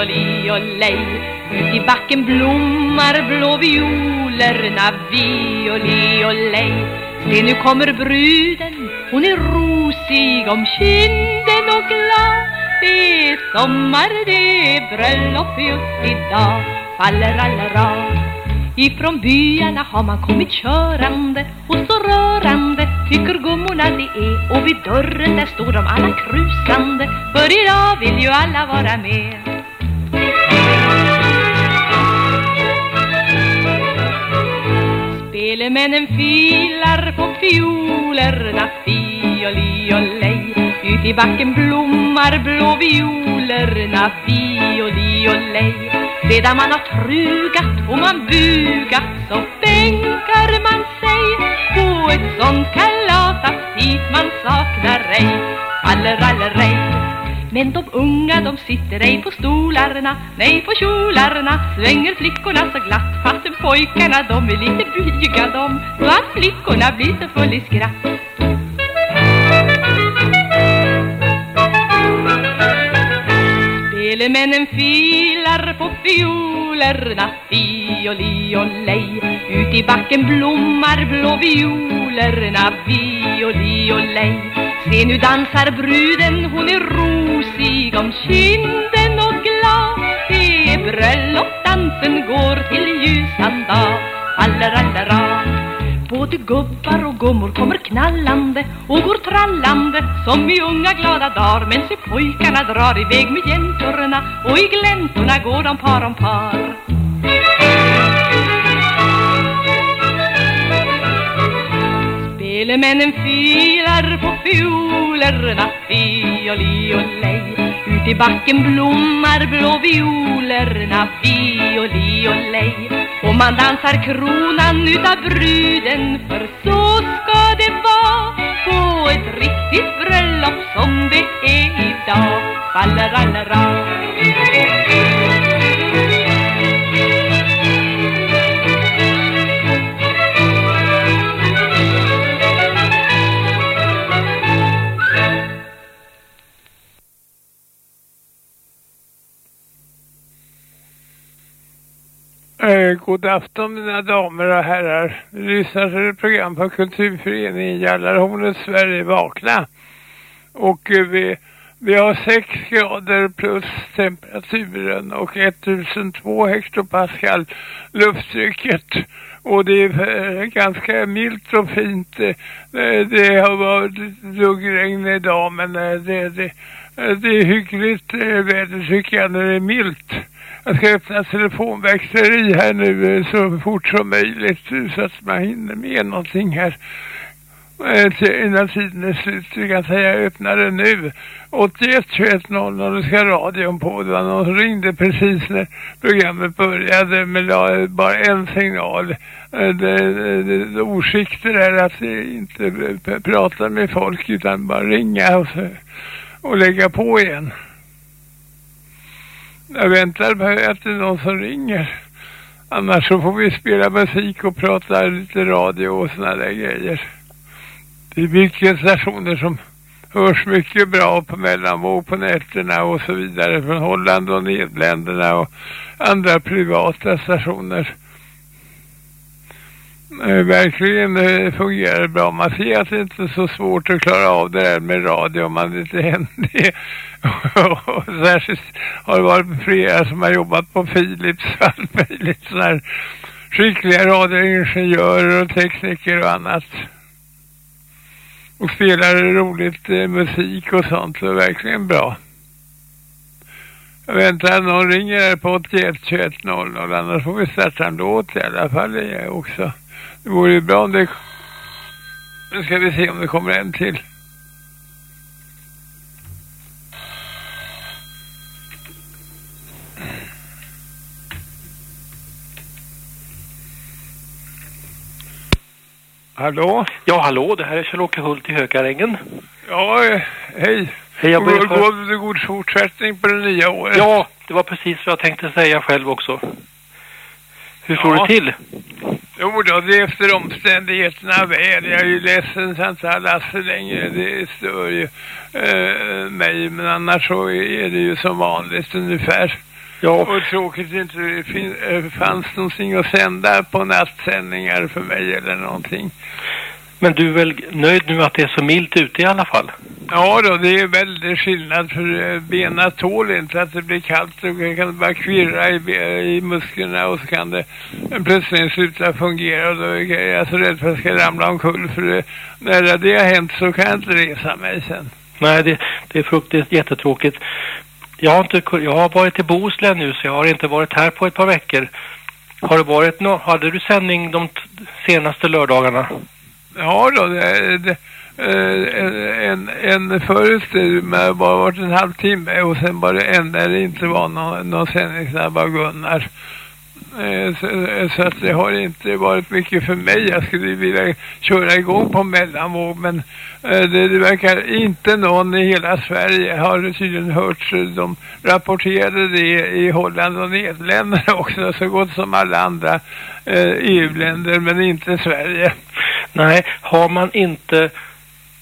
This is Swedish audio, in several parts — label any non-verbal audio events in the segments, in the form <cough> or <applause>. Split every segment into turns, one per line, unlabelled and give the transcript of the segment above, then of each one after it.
Fioli och lej. Ut i backen blommar blå violerna Violi och lej. Se nu kommer bruden Hon är rosig om kinden och glad. Det är sommar, det är bröllop just idag. Fallerallera Ifrån byarna har man kommit körande och så rörande. Tycker gummorna det är och vid dörren där står de alla krusande. För idag vill ju alla vara med. Spelemännen filar på fiolerna, fioli och lej. Ut i backen blommar blå violerna, fioli och lej. Sedan man har trugat och man bugat så bänkar man sig på ett sånt kalas att hit man saknar ej. Allerallerej. Men de unga de sitter ej på stolarna, nej på kjolarna. Svänger flickorna så glatt fastän pojkarna de är lite blyga de. Så att flickorna blir så full i skratt. Spelemännen filar på fiolerna Fioli och lej. Ut i backen blommar blå violerna Violi och lej. Se nu dansar bruden, hon är rosig om kinden och glad. Det är bröllop, dansen går till ljusan dag. Fallerallera Både gubbar och gummor kommer knallande och går trallande som i unga glada dagar. Men se pojkarna drar iväg med jäntorna och i gläntorna går de par om par. Spelemännen filar på fiolerna, fioli och lej. Ut i backen blommar blå violerna, fioli och lej. Och man dansar kronan utav bruden för så ska det vara. På ett riktigt bröllop som det är idag. Fallerallera
god afton mina damer och herrar. Vi lyssnar till ett program på Kulturföreningen Jallarhornet Sverige Vakna. Och eh, vi, vi har 6 grader plus temperaturen och 1002 hektopascal lufttrycket. Och det är eh, ganska milt och fint. Eh, det har varit duggregn idag men det, det, det är hyggligt väder tycker jag när det är milt. Jag ska öppna telefonväxleri här nu eh, så fort som möjligt så att man hinner med någonting här. Eh, innan tiden är slut. Vi kan säga jag öppnar det nu. 81 21 00 det ska radion på. Det var någon som ringde precis när programmet började men la bara en signal. Eh, det, det, det orsikter är att inte prata med folk utan bara ringa och, och lägga på igen. Jag väntar på att det är någon som ringer. Annars så får vi spela musik och prata lite radio och såna där grejer. Det är mycket stationer som hörs mycket bra på mellanvåg på nätterna och så vidare från Holland och Nederländerna och andra privata stationer. Eh, verkligen eh, fungerar bra. Man ser att det inte är så svårt att klara av det där med radio om man inte är <laughs> det. Och Särskilt har det varit flera som har jobbat på Philips och allt möjligt sådana här skickliga radioingenjörer och tekniker och annat. Och spelar roligt eh, musik och sånt så verkligen bra. Jag väntar att någon ringer här på 81 21 00 annars får vi starta en låt i alla fall också. Det vore ju bra om det... Nu ska vi se om det kommer en till. Hallå?
Ja, hallå, det här är Kjell-Åke Hult i Hökarängen.
Ja, eh, hej.
Hej, jag
God,
för...
god fortsättning på det nya året.
Ja, det var precis vad jag tänkte säga själv också. Hur står
Ja.
det till?
Jo då, det är efter omständigheterna väl. Jag är ju ledsen så inte har Lasse längre. Det stör ju eh, mig. Men annars så är det ju som vanligt ungefär.
Ja,
Och tråkigt inte det fin- eh, fanns någonting att sända på nattsändningar för mig eller någonting.
men du är väl nöjd nu att det är så milt ute i alla fall?
Ja då, det är väldigt skillnad för eh, benen tål inte att det blir kallt det kan bara kvirra i, i musklerna och så kan det plötsligt sluta fungera och då är jag så rädd för att jag ska ramla omkull för det, när det har hänt så kan jag inte resa mig sen.
Nej, det, det är fruktansvärt jättetråkigt. Jag har, inte, jag har varit i Bohuslän nu så jag har inte varit här på ett par veckor. Har det varit no hade du sändning de senaste lördagarna?
Ja då, det, det, eh, Eh, en, en förut med bara varit en halvtimme och sen bara en där det inte var någon, någon sändning, eh, så där bara Gunnar. Så, så att det har inte varit mycket för mig. Jag skulle vilja köra igång på mellanvåg men eh, det, det verkar inte någon i hela Sverige har tydligen hört. De rapporterade det i Holland och Nederländerna <laughs> också så gott som alla andra e EU-länder men inte Sverige.
Nej, har man inte...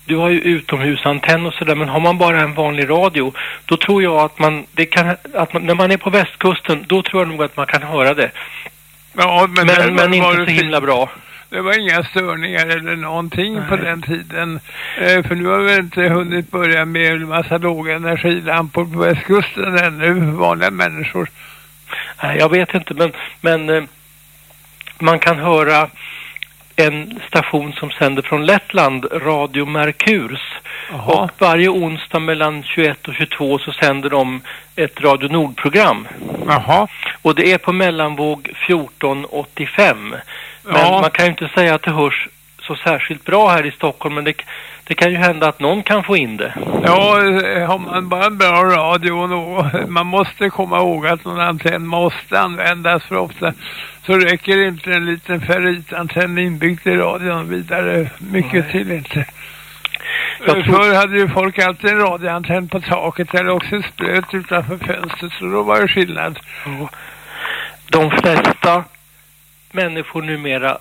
Du har ju utomhusantenn och sådär, men har man bara en vanlig radio, då tror jag att man, det kan, att man, när man är på västkusten, då tror jag nog att man kan höra det.
Ja, men,
Men, men
var
inte så himla bra.
Det var inga störningar eller någonting på
Nej.
den tiden. Eh, för nu har vi inte hunnit börja med en massa låga energilampor på västkusten ännu, vanliga människor.
Nej, jag vet inte, men, men eh, man kan höra en station som sänder från Lettland, Radio Merkurs. Och varje onsdag mellan 21 och 22 så sänder de ett Radio Nord-program.
Jaha.
Och det är på mellanvåg 1485. Men
Ja.
man kan ju inte säga att det hörs så särskilt bra här i Stockholm, men det, det kan ju hända att någon kan få in det.
Ja, eh, har man bara en bra radio och man måste komma ihåg att någon antenn måste användas för ofta så räcker inte en liten ferritantenn inbyggd i radion vidare mycket
Nej.
till inte.
Jag tror-
Förr hade ju folk alltid en radioantenn på taket eller också spröt utanför fönstret så då var det skillnad.
Och De flesta människor numera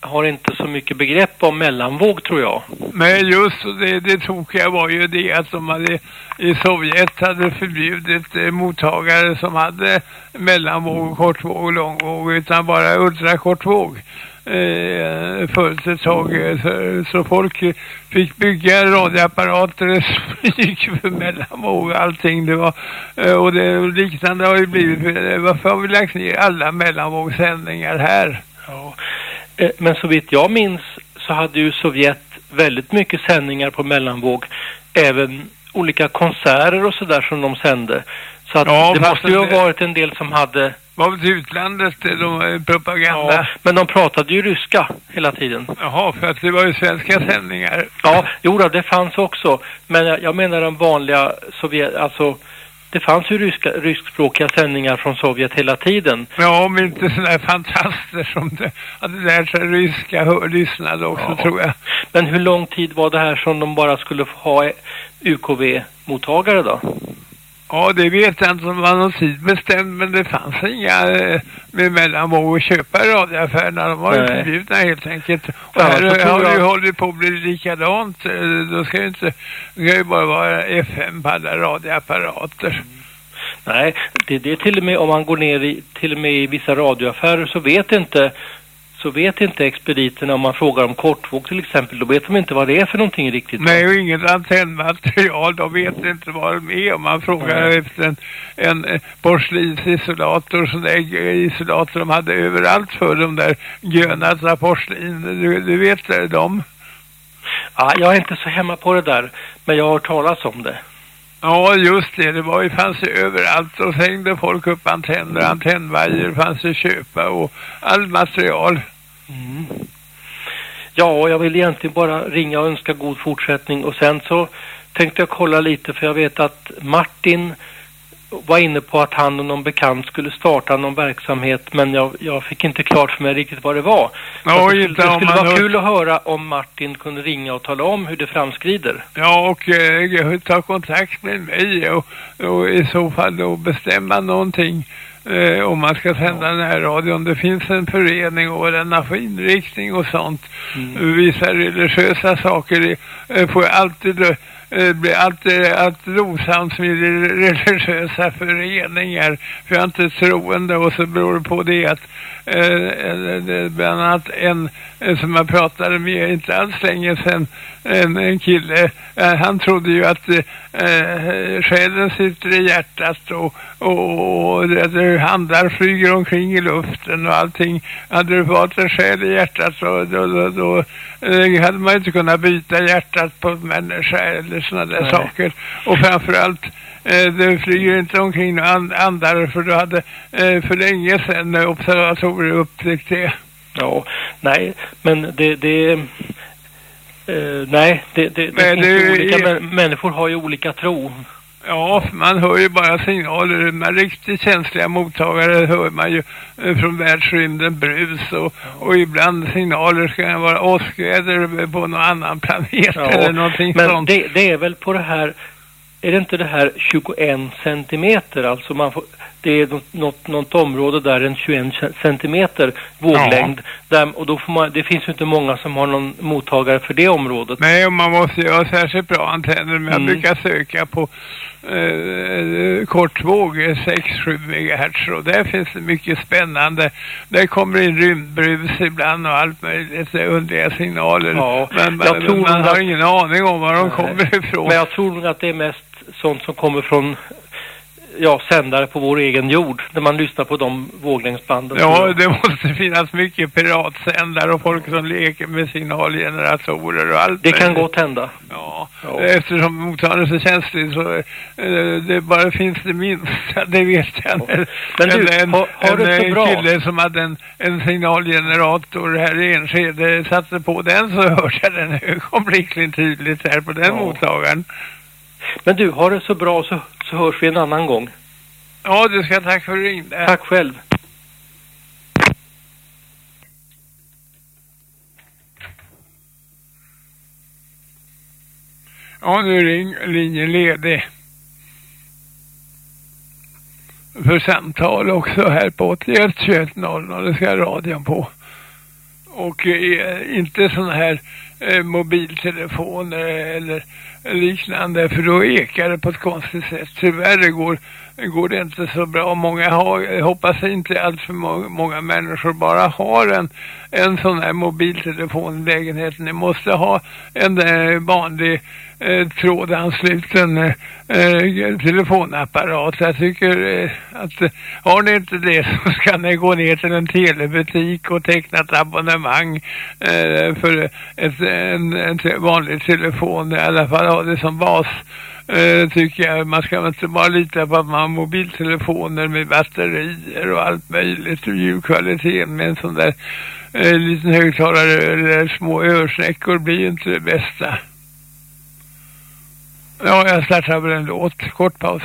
har inte så mycket begrepp om mellanvåg tror jag.
Men just det, det tokiga var ju det att de hade i Sovjet hade förbjudit eh, mottagare som hade mellanvåg, kortvåg och långvåg utan bara ultrakortvåg. Eh, förut ett tag eh, så, så folk fick bygga radioapparater <laughs> som gick för mellanvåg och allting det var eh, och det liknande har ju blivit varför har vi lagt ner alla mellanvågssändningar här?
Ja. Eh, Men så vitt jag minns så hade ju Sovjet väldigt mycket sändningar på mellanvåg. Även olika konserter och sådär som de sände. Så att
Ja,
det måste ju ha
det-
varit en del som hade...
Var det utlandet eh, de eh, propaganda?
Ja, men de pratade ju ryska hela tiden.
Jaha, för att det var ju svenska sändningar.
Ja, jo då, det fanns också. Men jag, jag menar de vanliga Sovjet... Alltså, det fanns ju ryska, ryskspråkiga sändningar från Sovjet hela tiden.
Ja, om inte sådana här fantaster som det, hade lärt sig ryska lyssnade också
Ja.
tror jag.
Men hur lång tid var det här som de bara skulle få ha UKV-mottagare då?
Ja, det vet jag inte om var någon tid bestämd, men det fanns inga eh, med mellanvåg att köpa i radioaffärerna. De var ju förbjudna helt enkelt. Och
Ja,
här
tror
har det ju
jag-
hållit på att bli likadant. Eh, Då ska ju inte, det ska ju bara vara FM på alla radioapparater.
Nej, det, det är till och med om man går ner i, till och med i vissa radioaffärer så vet inte så vet inte expediterna om man frågar om kortvåg till exempel, då vet de inte vad det är för någonting riktigt.
Nej, och inget antennmaterial. De vet inte vad de är. Om man frågar
Nej.
efter en, en eh, porslinsisolator, sån där isolator de hade överallt för de där gröna porslin. Du, du vet eh, dem?
Ja, jag är inte så hemma på det där, men jag har hört talas om det.
Ja, just det. Det var ju, fanns ju överallt. Och så hängde folk upp antenner. Antennvajer fanns ju att köpa och all material.
Mm. Ja, jag vill egentligen bara ringa och önska god fortsättning och sen så tänkte jag kolla lite för jag vet att Martin var inne på att han och någon bekant skulle starta någon verksamhet men jag, jag fick inte klart för mig riktigt vad det var.
Ja,
det, det skulle vara
hört-
kul att höra om Martin kunde ringa och tala om hur det framskrider.
Ja, och eh, ta kontakt med mig och, och i så fall då bestämma någonting eh, om man ska sända den här radion. Det finns en förening och för inriktning och sånt. Vissa religiösa saker eh, får alltid eh, Eh, att, eh, att rosams med religiösa föreningar för jag är inte troende och så beror det på det att eh, eh, bland annat en eh, som jag pratade med inte alls länge sedan en, en kille. Eh, han trodde ju att eh, själen sitter i hjärtat och, och, och det- handlar flyger omkring i luften och allting. Hade det varit en själ i hjärtat så då, då, då eh, hade man inte kunnat byta hjärtat på människa eller sådana där
Nej.
saker. Och framförallt Eh, det flyger inte omkring några and- andar för då hade eh, för länge sedan eh, observatorier upptäckt det.
Ja, nej, men det... det eh, nej, det, det, det
Men
finns ju olika...
är-
Men, människor har ju olika tro.
Ja, man hör ju bara signaler. Men riktigt känsliga mottagare hör man ju från världsrymden brus och, och ibland signaler ska det vara åskväder på någon annan planet eller någonting
men
sånt.
det, det är väl på det här... Är det inte det här 21 centimeter? Alltså man får, det är något, något, område där en 21 centimeter våglängd. Där, och då får man, det finns ju inte många som har någon mottagare för det området.
Nej, och man måste ju ha särskilt bra antenner. Men jag
Mm.
brukar söka på eh, kortvåg, 6-7 megahertz. Och där finns det mycket spännande. Där kommer in rymdbrus ibland och allt möjligt. Det underliga signaler.
Ja,
men
jag tror
man har ingen aning om var de
Nej.
kommer ifrån.
Men jag tror nog att det är mest sånt som kommer från ja, sändare på vår egen jord. När man lyssnar på de våglängdsbanden.
Ja, det måste finnas mycket piratsändare och folk som leker med signalgeneratorer och allt
Det kan gott hända.
Ja,
Ja.
eftersom mottagaren är så känslig så eh, det bara finns det minsta, det vet jag.
Ja. Men du,
en,
har- har
en,
du så
en
bra?
kille som hade en, en signalgenerator här i Enskede satte på den så hörde jag den <laughs> ögonblickligen tydligt här på den
Ja.
mottagaren.
Men du, har det så bra så, så hörs vi en annan gång.
Ja, du ska tack för ringde.
Tack själv.
Ja, nu är ring, linjen ledig. För samtal också här på 81 21 00, det ska radion på. Och eh, inte sån här eh, mobiltelefoner eller liknande för då ekar det på ett konstigt sätt. Tyvärr går, går det inte så bra. Många har, jag hoppas inte allt för må, många människor bara har en, en sån här mobiltelefon i lägenheten. Ni måste ha en eh, vanlig eh, trådansluten eh, eh telefonapparat. Jag tycker eh, att eh, har ni inte det <laughs> så ska ni gå ner till en telebutik och teckna ett abonnemang eh, för ett, en, en vanlig telefon. I alla fall ha det som bas. Eh, tycker jag. Man ska inte bara lita på att man har mobiltelefoner med batterier och allt möjligt och ljudkvaliteten med en sån där eh, liten högtalare eller små örsnäckor blir ju inte det bästa. Ja, jag startar väl en låt. Kort paus.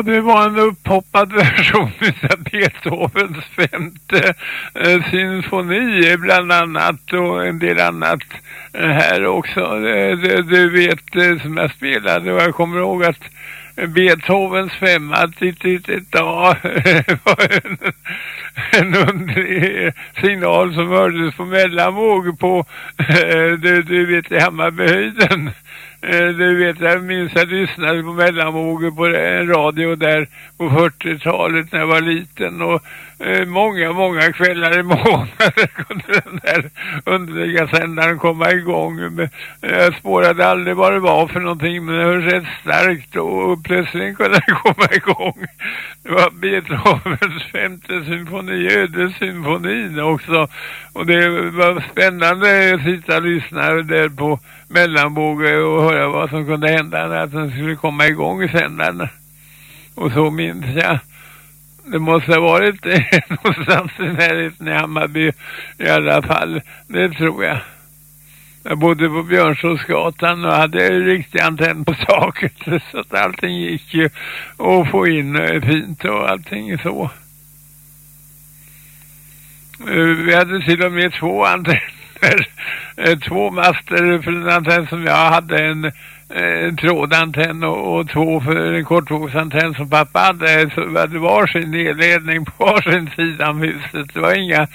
Ja, det var en upphoppad <laughs> version av Beethovens femte eh, symfoni eh, bland annat och en del annat eh, här också. Du, du vet eh, som jag spelade och jag kommer ihåg att Beethovens femma Titt, Titt, ja, <laughs> var en, en underlig signal som hördes på mellanvåg på <laughs> eh, du, du vet i Hammarbyhöjden Eh, du vet, jag minns jag lyssnade på mellanvågor på en radio där på 40-talet när jag var liten och Eh, många, många kvällar i <laughs> månaden kunde den där underliga sändaren komma igång. Men, eh, jag spårade aldrig vad det var för någonting men det var rätt starkt och plötsligt kunde den <laughs> komma igång. Det var Beethovens femte symfoni, ödesymfonin också. Och det var spännande att sitta och lyssna där på mellanbåge och höra vad som kunde hända när den skulle komma igång i sändaren. Och så minns jag. Det måste ha varit <laughs> någonstans i närheten i Hammarby i alla fall. Det tror jag. Jag bodde på Björnsåsgatan och hade riktig antenn på taket <laughs> så att allting gick ju att få in eh, fint och allting så. Eh, vi hade till och med två antenner <laughs> eh, två master för en antenn som jag hade en, eh, trådantenn och, och två för en kortvågsantenn som pappa hade så det var sin elledning på <laughs> varsin sida om huset. Det var inga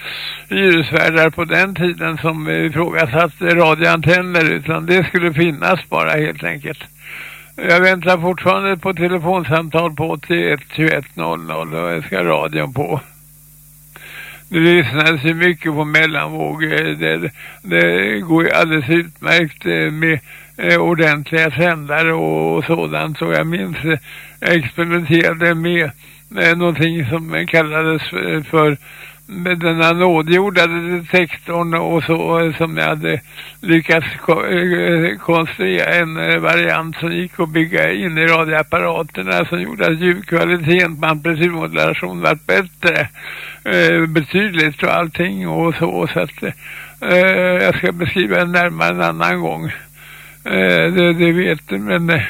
hyresvärdar på den tiden som ifrågasatte radioantenner utan det skulle finnas bara helt enkelt. Jag väntar fortfarande på telefonsamtal på 81 21 00 och jag ska radion på. Det lyssnades ju mycket på mellanvåg. Eh, det, det går ju alldeles utmärkt eh, med eh, ordentliga sändare och, och sådant. Så jag minns eh, jag experimenterade med eh, någonting som kallades eh, för med den anodgjorda detektorn och så som jag hade lyckats konstruera en variant som gick att bygga in i radioapparaterna som gjorde att ljudkvaliteten på amplitudmodulation var bättre eh, betydligt och allting och så så att eh, jag ska beskriva det närmare en annan gång Eh, det, det vet du men eh,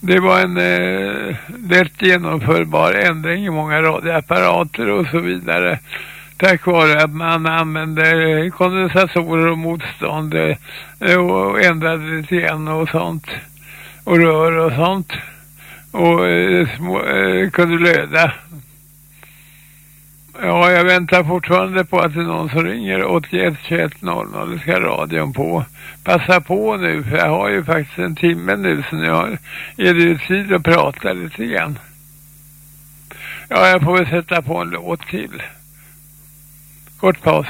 det var en eh, lätt genomförbar ändring i många radioapparater och så vidare. Tack vare att man använde eh, kondensatorer och motstånd eh, och ändrade lite grann och sånt och rör och sånt och eh, små, eh, kunde löda. Ja, jag väntar fortfarande på att det är någon som ringer 81 21 00. Det ska radion på. Passa på nu, för jag har ju faktiskt en timme nu så nu har, är det ju tid att prata lite grann. Ja, jag får väl sätta på en låt till. Kort paus.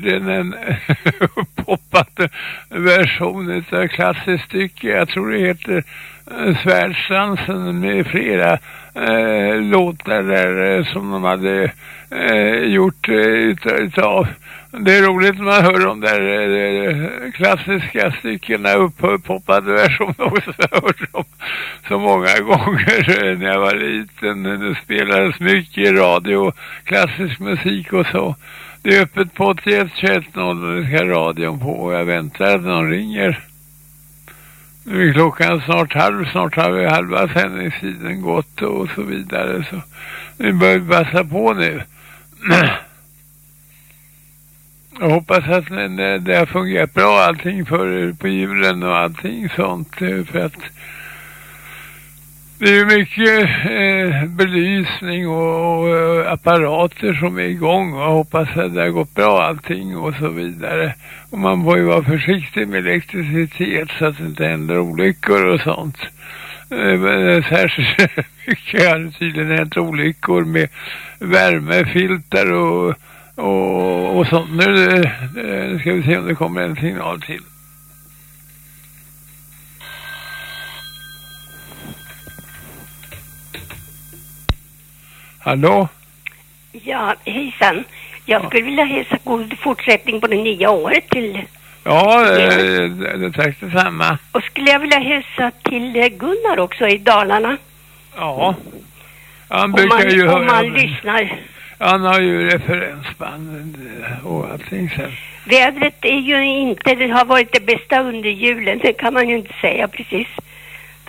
Tydligen en <laughs> uppoppad version av ett klassiskt stycke. Jag tror det heter eh, Svärdsdansen med flera eh, låtar där eh, som de hade eh, gjort eh, utav. Det är roligt när man hör de där eh, klassiska styckena upphoppade versioner också. Jag har hört dem så många <laughs> gånger eh, när jag var liten. Det spelades mycket radio, klassisk musik och så. Det är öppet på 81 21 0 det ska radion på och jag väntar att någon ringer. Nu är klockan snart halv, snart har vi halva sändningstiden gått och så vidare så nu börjar vi passa på nu. Jag hoppas att det har fungerat bra allting för på julen och allting sånt för att det är mycket eh, belysning och, och, eh, apparater som är igång och jag hoppas att det har gått bra allting och så vidare. Och man får ju vara försiktig med elektricitet så att det inte händer olyckor och sånt. Eh, särskilt <laughs> mycket har tydligen hänt olyckor med värmefilter och, och, och sånt. Nu, nu ska vi se om det kommer en signal till. Hallå?
Ja, hejsan. Jag skulle vilja hälsa god fortsättning på det nya året till...
Ja, det, tack detsamma.
Och skulle jag vilja hälsa till eh, Gunnar också i Dalarna.
Ja. Han
brukar man, ju. Om man lyssnar.
Han har ju referensband och allting sen.
Vädret är ju inte, det har varit det bästa under julen, det kan man ju inte säga precis.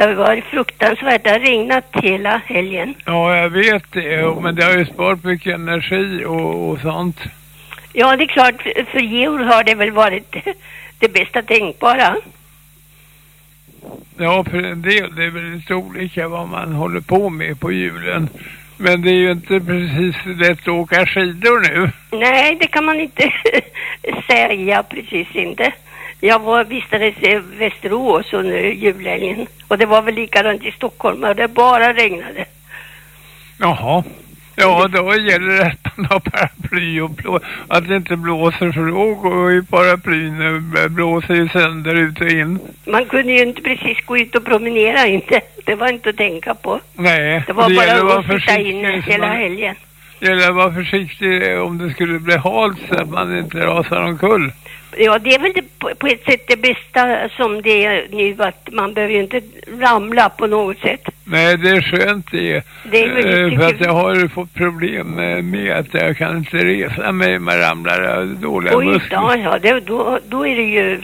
Det har varit fruktansvärt. Det har regnat hela helgen.
Ja, jag vet det. Men det har ju sparat mycket energi och, och sånt.
Ja, det är klart. För Georg har det väl varit det bästa tänkbara.
Ja, för en del. Det är väl lite olika vad man håller på med på julen. Men det är ju inte precis lätt att åka skidor nu.
Nej, det kan man inte <laughs> säga precis inte. Jag var, vistades i Västerås under julhelgen. Och det var väl likadant i Stockholm. Och det bara regnade.
Jaha. Ja, då gäller det att man har paraply och blå, att det inte blåser för då går ju paraplyn blåser ju sönder ut och in.
Man kunde ju inte precis gå ut och promenera inte. Det var inte att tänka på.
Nej.
Det var det bara att sitta inne hela man, helgen.
Det gäller att vara försiktig om det skulle bli halt så att man inte rasar omkull.
Ja, det är väl det, på, ett sätt det bästa som det är nu att man behöver ju inte ramla på något sätt.
Nej, det är skönt det. det är väl, äh, för att jag har fått problem med att jag kan inte resa mig med ramlar dåliga Oj, muskler.
Ja, ja det, då, då är det ju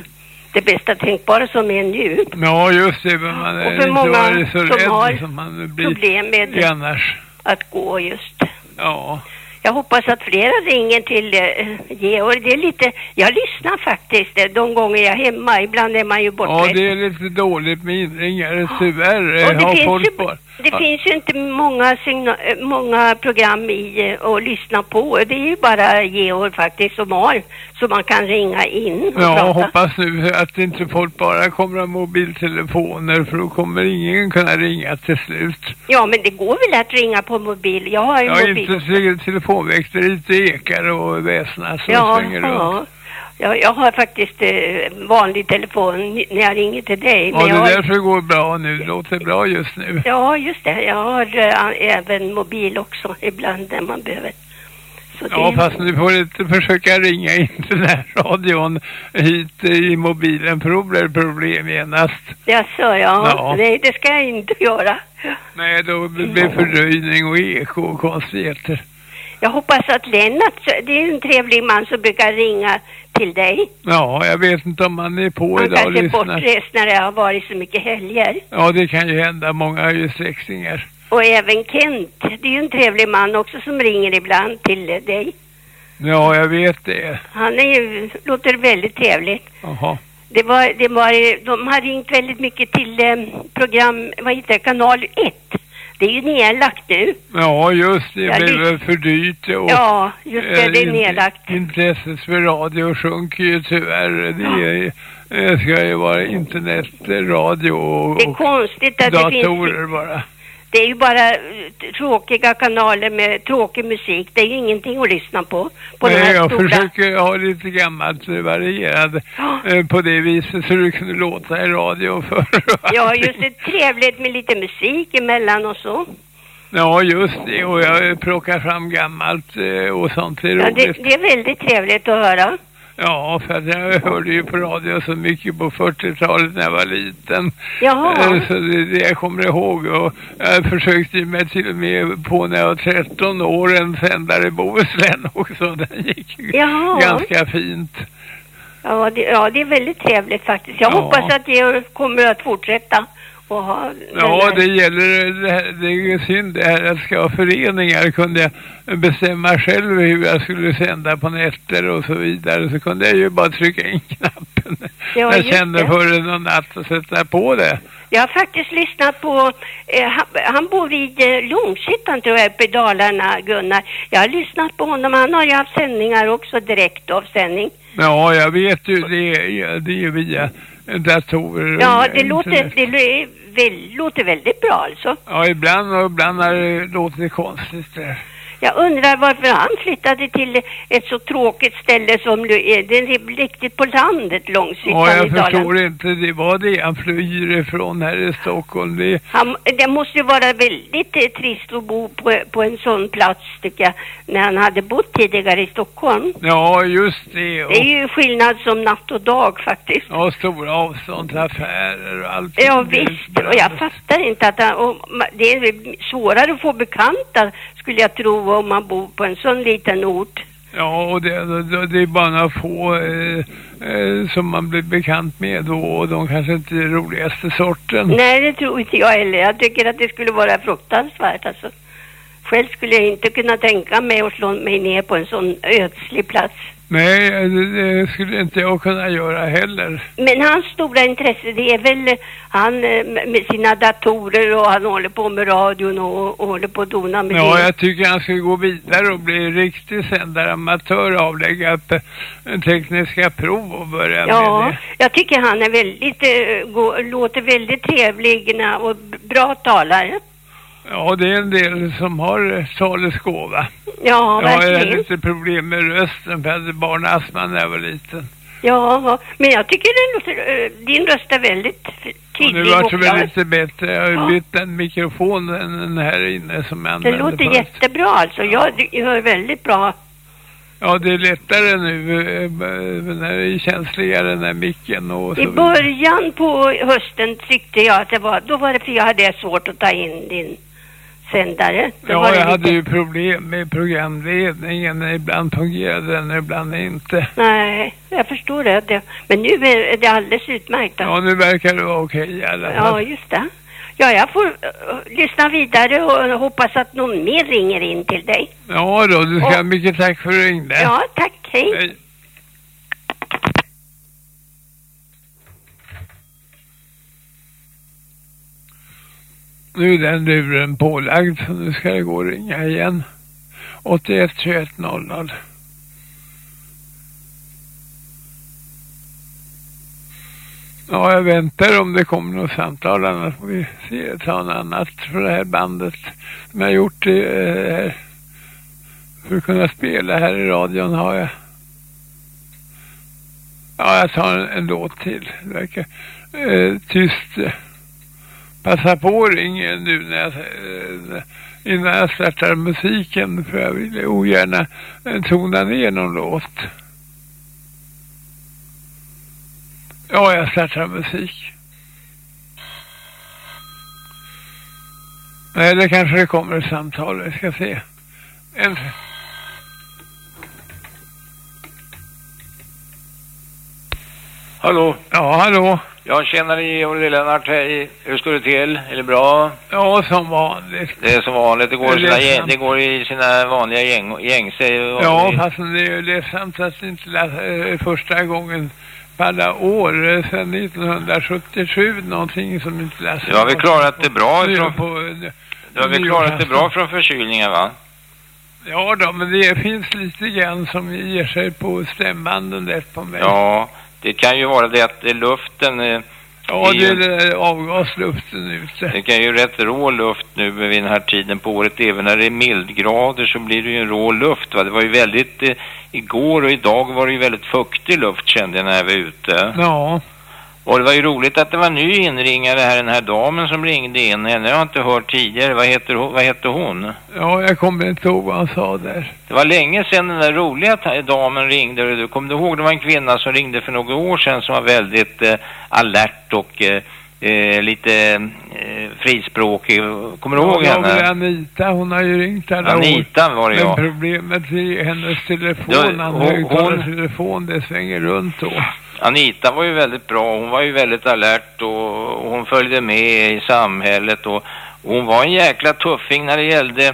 det bästa tänkbara som är nu.
Ja, just det. Men man är inte varit så rädd som man blir
problem med
annars.
att gå just.
Ja.
Jag hoppas att flera ringer till uh, Georg. Det är lite, jag lyssnar faktiskt uh, de gånger jag är hemma. Ibland är man ju borta.
Ja, det är lite dåligt med inringare tyvärr. Och det, finns
ju, det ja. finns ju inte många, många program i uh, att lyssna på. Det är ju bara Georg faktiskt som har. Så man kan ringa in och
Ja,
prata.
hoppas nu att inte folk bara kommer ha mobiltelefoner. För då kommer ingen kunna ringa till slut.
Ja, men det går väl att ringa på mobil. Jag har ju
ja,
mobil.
inte telefon lite ekar och väsnas och
ja,
svänger ja. runt.
Ja, jag har faktiskt eh, vanlig telefon när jag ringer till dig.
Ja, det
är
därför det går bra nu. Det låter bra just nu.
Ja, just det. Jag har äh, även mobil också ibland när man behöver.
Så ja, det... fast nu får du inte försöka ringa in till den här radion hit i mobilen för då blir det problem genast.
Jaså, ja. ja. Nej, det ska jag inte göra.
Nej, då blir det fördröjning och eko och konstigheter.
Jag hoppas att Lennart, det är en trevlig man som brukar ringa till dig.
Ja, jag vet inte om han är på
han
idag.
Han kanske är bortrest när det har varit så mycket helger.
Ja, det kan ju hända. Många har ju släktingar.
Och även Kent, det är ju en trevlig man också som ringer ibland till dig.
Ja, jag vet det.
Han är ju, låter väldigt trevligt.
Jaha.
Det var, det var, de har ringt väldigt mycket till eh, program, vad heter det, kanal 1. Det är ju nedlagt nu.
Ja, just det. Det blev väl för dyrt. Och,
ja, just det. Det är nedlagt.
Intresset för radio sjunker ju tyvärr. Det, det ska ju vara internet, radio och,
det är konstigt att
datorer
det finns,
bara.
Det är ju bara eh, tråkiga kanaler med tråkig musik. Det är ju ingenting att lyssna på. på
Nej, jag
stora.
försöker ha lite gammalt varierad eh, på det viset så det kunde låta i radio <laughs> för
Ja, just det. Trevligt med lite musik emellan och så.
Ja, just det. Och jag plockar fram gammalt eh, och sånt. Det är
Ja, det, det är väldigt trevligt att höra.
Ja, för jag hörde ju på radio så mycket på 40-talet när jag var liten.
Jaha.
Eh, Så det är det jag kommer ihåg. Och jag försökte ju med till och med på när jag var 13 år en sändare i Bohuslän också. <laughs> Den gick ju
Jaha.
ganska fint.
Ja det, ja, det är väldigt trevligt faktiskt. Jag
Ja.
hoppas att Georg kommer att fortsätta och ha
Ja, det gäller, det, det är ju synd det här att det ska ha föreningar. Kunde jag bestämma själv hur jag skulle sända på nätter och så vidare så kunde jag ju bara trycka in knappen.
Ja,
jag
just
kände
det.
för någon natt och sätta på det.
Jag har faktiskt lyssnat på, eh, han, han bor vid eh, Långshyttan tror jag, uppe i Dalarna, Gunnar. Jag har lyssnat på honom, han har ju haft sändningar också, direktavsändning.
Ja, jag vet ju det, är- det är ju via datorer
Ja, det låter, det väl, låter väldigt bra alltså.
Ja, ibland och ibland har det låtit konstigt där.
Jag undrar varför han flyttade till ett så tråkigt ställe som det är. Det är riktigt på landet, Långshyttan
Ja, jag förstår inte. Det var det han flyr ifrån här i Stockholm. Det,
Han, det måste ju vara väldigt eh, trist att bo på, på en sån plats tycker jag, när han hade bott tidigare i Stockholm.
ja, just det. Och,
Det är ju skillnad som natt och dag faktiskt.
ja, stora avstånd till affärer och allt.
Ja visst, och jag fattar inte att han, och det är svårare att få bekanta skulle jag tro om man bor på en sån liten ort.
Ja, och det, det, det är bara några få eh, eh, som man blir bekant med då och de kanske inte är roligaste sorten.
Nej, det tror inte jag heller. Jag tycker att det skulle vara fruktansvärt alltså. Själv skulle jag inte kunna tänka mig att slå mig ner på en sån ödslig plats.
Nej, det, skulle inte jag kunna göra heller.
Men hans stora intresse det är väl han eh, med sina datorer och han håller på med radion och, och håller på att dona med
Ja,
det.
jag tycker han ska gå vidare och bli riktig sändare, amatör, avlägga eh, tekniska prov och börja med
Ja,
det.
jag tycker han är väldigt, eh, gå, låter väldigt trevlig och bra talare.
Ja, det är en del som har talets gåva.
Ja,
jag har
verkligen.
lite problem med rösten för jag hade barnastma när jag var liten.
Ja, men jag tycker den eh, din röst är väldigt f-
Och nu
tydlig
vart
och
det väl lite bättre. Jag har
Ja.
bytt en mikrofon än den här inne som jag
Det låter
förut.
jättebra alltså. Jag jag hör väldigt bra.
Ja, det är lättare nu. eh, Den här är känsligare den här micken och så
I början på hösten tyckte jag att det var, då var det för jag hade svårt att ta in din sändare. Var
Ja,
det
jag hade ju problem med programledningen. Ibland fungerade den, ibland inte.
Nej, jag förstår det. det. Men nu är det alldeles utmärkt.
Ja, nu verkar det vara okej i alla
Ja,
fall.
just det. Ja, jag får uh, lyssna vidare och hoppas att någon mer ringer in till dig.
Ja då, du ska
Och-
mycket tack för att du ringde.
Ja, tack. Hej.
Hej. Nu är den luren pålagd så nu ska det gå att ringa igen. 81 21 00. Ja, jag väntar om det kommer något samtal annars får vi se, ta något annat för det här bandet som jag gjort det eh, här. För att kunna spela här i radion har jag. Ja, jag tar en, en låt till. Det verkar eh, tyst. Passa på och ring nu när jag, eh, innan jag startar musiken för jag vill ogärna eh, tona ner någon låt. Ja, jag startar musik. Det kanske det kommer ett samtal. Vi ska se. En...
Hallå?
Ja, hallå.
Ja, tjenare Georg Lennart. Hej. Hur står det till? Är det bra?
Ja, som vanligt.
Det är som vanligt. Det går,
Det är
i sina, det går i sina vanliga gäng, gängse.
Ja, fast det är ju ledsamt att det inte lä- eh, första gången på alla år eh, sedan 1977 någonting som inte läser.
Har väl klarat det bra ifrån,
på,
har väl klarat det bra från förkylningen va?
Ja då, men det finns lite grann som ger sig på stämbanden lätt på mig.
Ja, det kan ju vara det att luften, eh,
Ja,
Det är
avgasluften ute.
Det kan ju rätt rå luft nu vid den här tiden på året. Även när det är mildgrader så blir det ju en rå luft. Va? Det var ju väldigt... Eh, igår och idag var det ju väldigt fuktig luft kände jag när jag var ute.
Ja,
Och det var ju roligt att det var ny inringare här, den här damen som ringde in. Henne har jag inte hört tidigare. Vad heter, hon- vad heter hon?
ja, jag kommer inte ihåg vad han sa där.
Det var länge sedan den där roliga damen ringde. Du kommer du ihåg? Det var en kvinna som ringde för några år sedan som var väldigt eh, alert och eh, eh, lite eh, frispråkig. Kommer du ihåg
ja, väl
henne?
Anita, hon har ju ringt alla år.
Anita var det
Men
ja.
problemet är hennes telefon,
Ja,
han
hon-
högtalartelefon, det svänger runt då.
Anita var ju väldigt bra. Hon var ju väldigt alert och, och hon följde med i samhället och, och hon var en jäkla tuffing när det gällde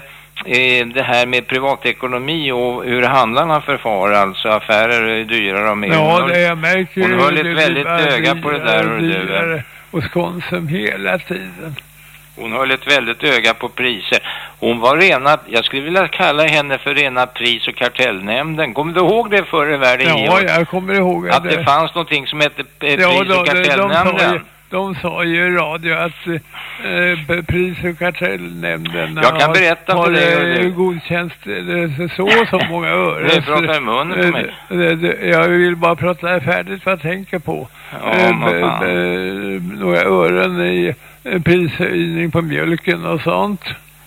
eh, det här med privatekonomi och hur handlarna förfar, alltså affärer är dyrare och mer.
Ja,
Hon-
det jag märker
hon höll
det
ett väldigt öga på det där,
och
du.
dyrare hos Konsum hela tiden.
Hon höll ett väldigt öga på priser. Hon var rena, jag skulle vilja kalla henne för rena pris- och kartellnämnden. Kommer du ihåg det förr i världen?
Ja,
Georg?
jag kommer ihåg
Att det fanns någonting som hette eh,
Ja,
pris-
då,
och
de, de,
kartellnämnden.
de sa ju i radio att eh, pris- och kartellnämnden
Jag kan berätta
har
för dig,
eh,
hörru.
godkänt eh, så och så många <laughs> öre.
Nej, prata i munnen på mig.
Eh, det- det- Jag vill bara prata färdigt vad jag tänker på.
Ja,
Eh, några ören i eh, prishöjning på mjölken och sånt.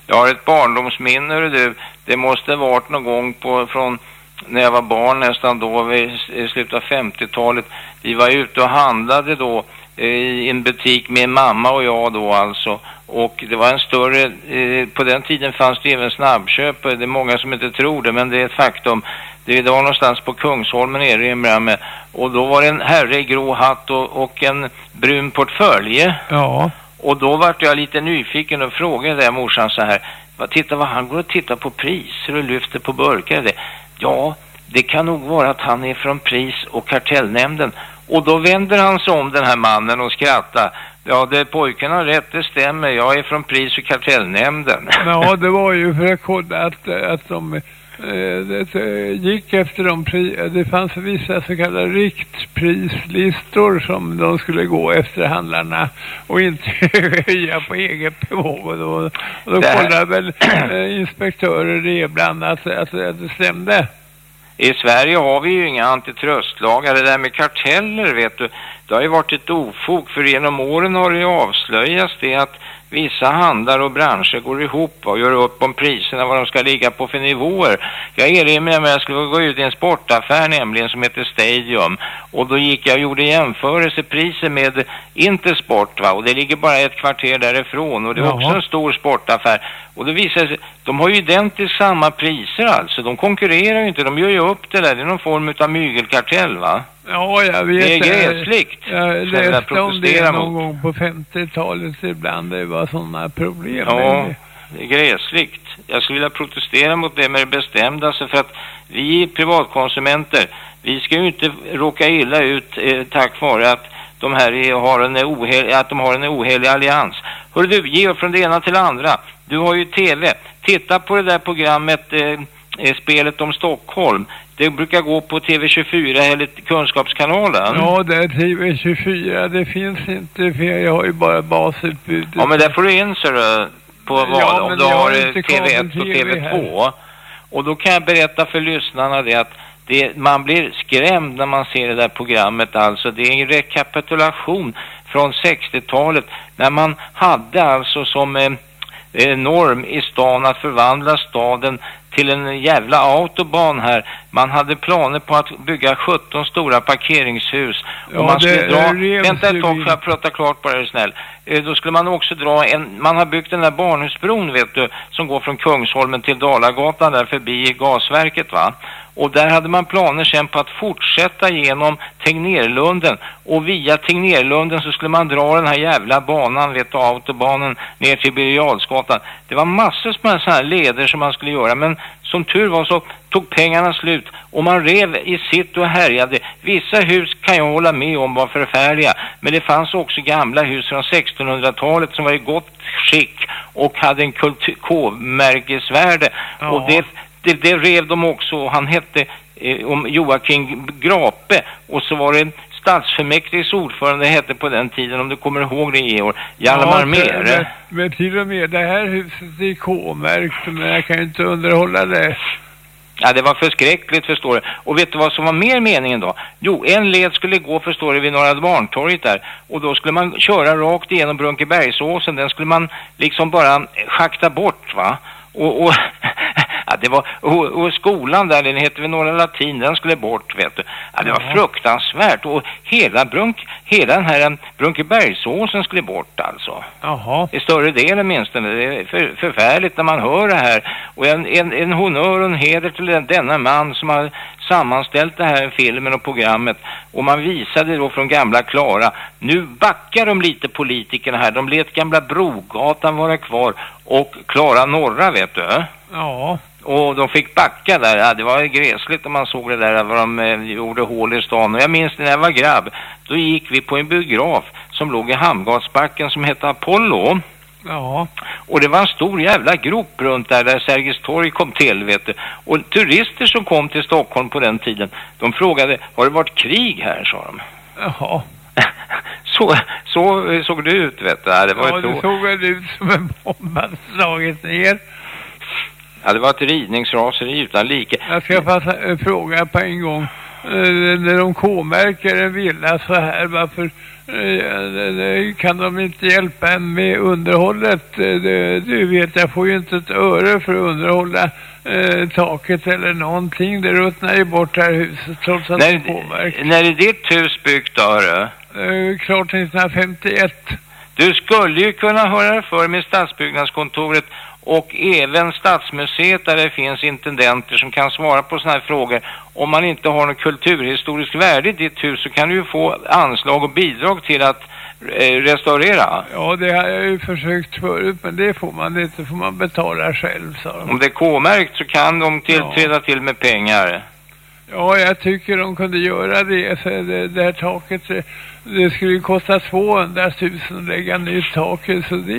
Jag har ett barndomsminne du. Det måste varit någon gång på, från när jag var barn nästan då, i slutet av 50-talet. Vi var ute och handlade då eh, i en butik med mamma och jag då alltså. Och det var en större, eh, på den tiden fanns det även snabbköp. Det är många som inte tror det, men det är ett faktum. Det var någonstans på Kungsholmen erinrar jag mig. Och då var det en herre i grå hatt och, och en brun portfölj.
Ja.
Och då vart jag lite nyfiken och frågade där morsan så här. Titta vad han går och tittar på priser och lyfter på burkar. Det. Ja, det kan nog vara att han är från pris- och kartellnämnden. Och då vänder han sig om den här mannen och skrattar. Ja, det pojken har rätt, det stämmer. Jag är från pris- och kartellnämnden.
Ja, det var ju för att kolla att, eh, att de gick efter de pri- det fanns vissa så kallade riktprislistor som de skulle gå efter handlarna och inte <laughs> höja på eget bevåg och då, och då kollade väl eh, inspektörer det ibland att, att, att det stämde.
I Sverige har vi ju inga antitrustlagar. Det där med karteller, vet du, det har ju varit ett ofog. För genom åren har det ju avslöjats det att vissa handlare och branscher går ihop och gör upp om priserna, vad de ska ligga på för nivåer. Jag erinrar mig att jag skulle gå ut i en sportaffär nämligen som heter Stadium. Och då gick jag och gjorde jämförelsepriser med Intersport va. Och det ligger bara ett kvarter därifrån. Och det är
Jaha.
också en stor sportaffär. Och det visar sig, de har ju identiskt samma priser alltså. De konkurrerar ju inte, de gör ju upp det där. Det är någon form av mygelkartell va?
Ja, jag vet.
Det är gräsligt.
Jag läste om
protestera
det någon
mot.
gång på 50-talet ibland. Det var sådana problem.
Ja, det är gräsligt. Jag skulle vilja protestera mot det med det bestämdaste för att vi privatkonsumenter, vi ska ju inte råka illa ut eh, tack vare att de här är, har en ohel, att de har en ohelig allians. Hör du, Georg, från det ena till det andra. Du har ju tv. Titta på det där programmet, eh, eh, spelet om Stockholm. Det brukar gå på TV24 eller Kunskapskanalen.
Ja, det är TV24. Det finns inte, för jag har ju bara basutbudet.
Ja, men där får du in så du, på vad,
Ja,
om du har
har
eh,
inte
TV1 och
kabel-TV
TV2. Och då kan jag berätta för lyssnarna det att det, man blir skrämd när man ser det där programmet alltså. Det är en rekapitulation från 60-talet när man hade alltså som eh, eh, norm i stan att förvandla staden till en jävla autobahn här. Man hade planer på att bygga 17 stora parkeringshus.
Ja,
och man skulle dra... Vänta ett tag får jag prata klart bara är du snäll. Eh, då skulle man också dra en... Man har byggt den där barnhusbron vet du, som går från Kungsholmen till Dalagatan där förbi gasverket va. Och där hade man planer sen på att fortsätta genom Tegnérlunden. Och via Tegnérlunden så skulle man dra den här jävla banan, vet du, autobanen ner till Birger Jarlsgatan. Det var massor med sådana här leder som man skulle göra. Men som tur var så tog pengarna slut och man rev i sitt och härjade. Vissa hus kan jag hålla med om var förfärliga. Men det fanns också gamla hus från 1600-talet som var i gott skick och hade en kulturmärkesvärde.
Ja.
Och det, det, det rev de också och han hette eh, om Joakim Grape och så var det stadsfullmäktiges ordförande hette på den tiden, om du kommer ihåg det Georg, Hjalmar
Ja,
Mere.
men, till och med det här huset är K-märkt men jag kan inte underhålla det.
Ja, det var förskräckligt förstår du. Och vet du vad som var mer meningen då? Jo, en led skulle gå förstår du vid Norra Barntorget där. Och då skulle man köra rakt igenom Brunkebergsåsen. Den skulle man liksom bara schakta bort va. Och, och <laughs> ja, det var, och, och skolan där, den heter väl Norra Latin, den skulle bort vet du. Ja, det var
Ja.
fruktansvärt. Och hela Brunk, hela den här eh, Brunkebergsåsen skulle bort alltså.
Jaha.
I större delen åtminstone. Det är för, förfärligt när man hör det här. Och en, en, en honör och en heder till den, denna man som har sammanställt det här filmen och programmet. Och man visade då från gamla Klara. Nu backar de lite politikerna här. De lät gamla Brogatan vara kvar. Och Klara Norra vet du.
Ja.
Och de fick backa där. Ja, det var ju gräsligt när man såg det där vad de eh, gjorde hål i stan. Och jag minns när jag var grabb. Då gick vi på en biograf som låg i Hamngatsbacken som hette Apollo.
Ja.
Och det var en stor jävla grop runt där, där Sergels torg kom till, vet du. Och turister som kom till Stockholm på den tiden, de frågade, har det varit krig här, sa de.
Jaha. <laughs>
Så, så eh, såg det ut, vet du. Det var,
Ja, det såg väl ut som en bomb hade slagit ner.
ja, det var ett ridningsraseri utan like.
Jag ska passa, äh, fråga på en gång. Eh, när de K-märker en villa så här, varför eh, kan de inte hjälpa en med underhållet? Eh, det- du vet, jag får ju inte ett öre för att underhålla eh, taket eller någonting. Det ruttnar ju bort det här huset trots att det är K-märkt.
När, när är ditt hus byggt, då, hörru?
Eh, klart 1951.
Du skulle ju kunna höra för med stadsbyggnadskontoret och även stadsmuseet där det finns intendenter som kan svara på sådana här frågor. Om man inte har något kulturhistoriskt värde i ditt hus så kan du ju få anslag och bidrag till att eh, restaurera.
Ja, det har jag ju försökt förut, men det får man inte. får man betala själv, de.
Om det är K-märkt så kan de till,
Ja.
till med pengar.
Ja, jag tycker de kunde göra det. Så det, det här taket, det, det skulle ju kosta 200 000 att lägga nytt tak. Så det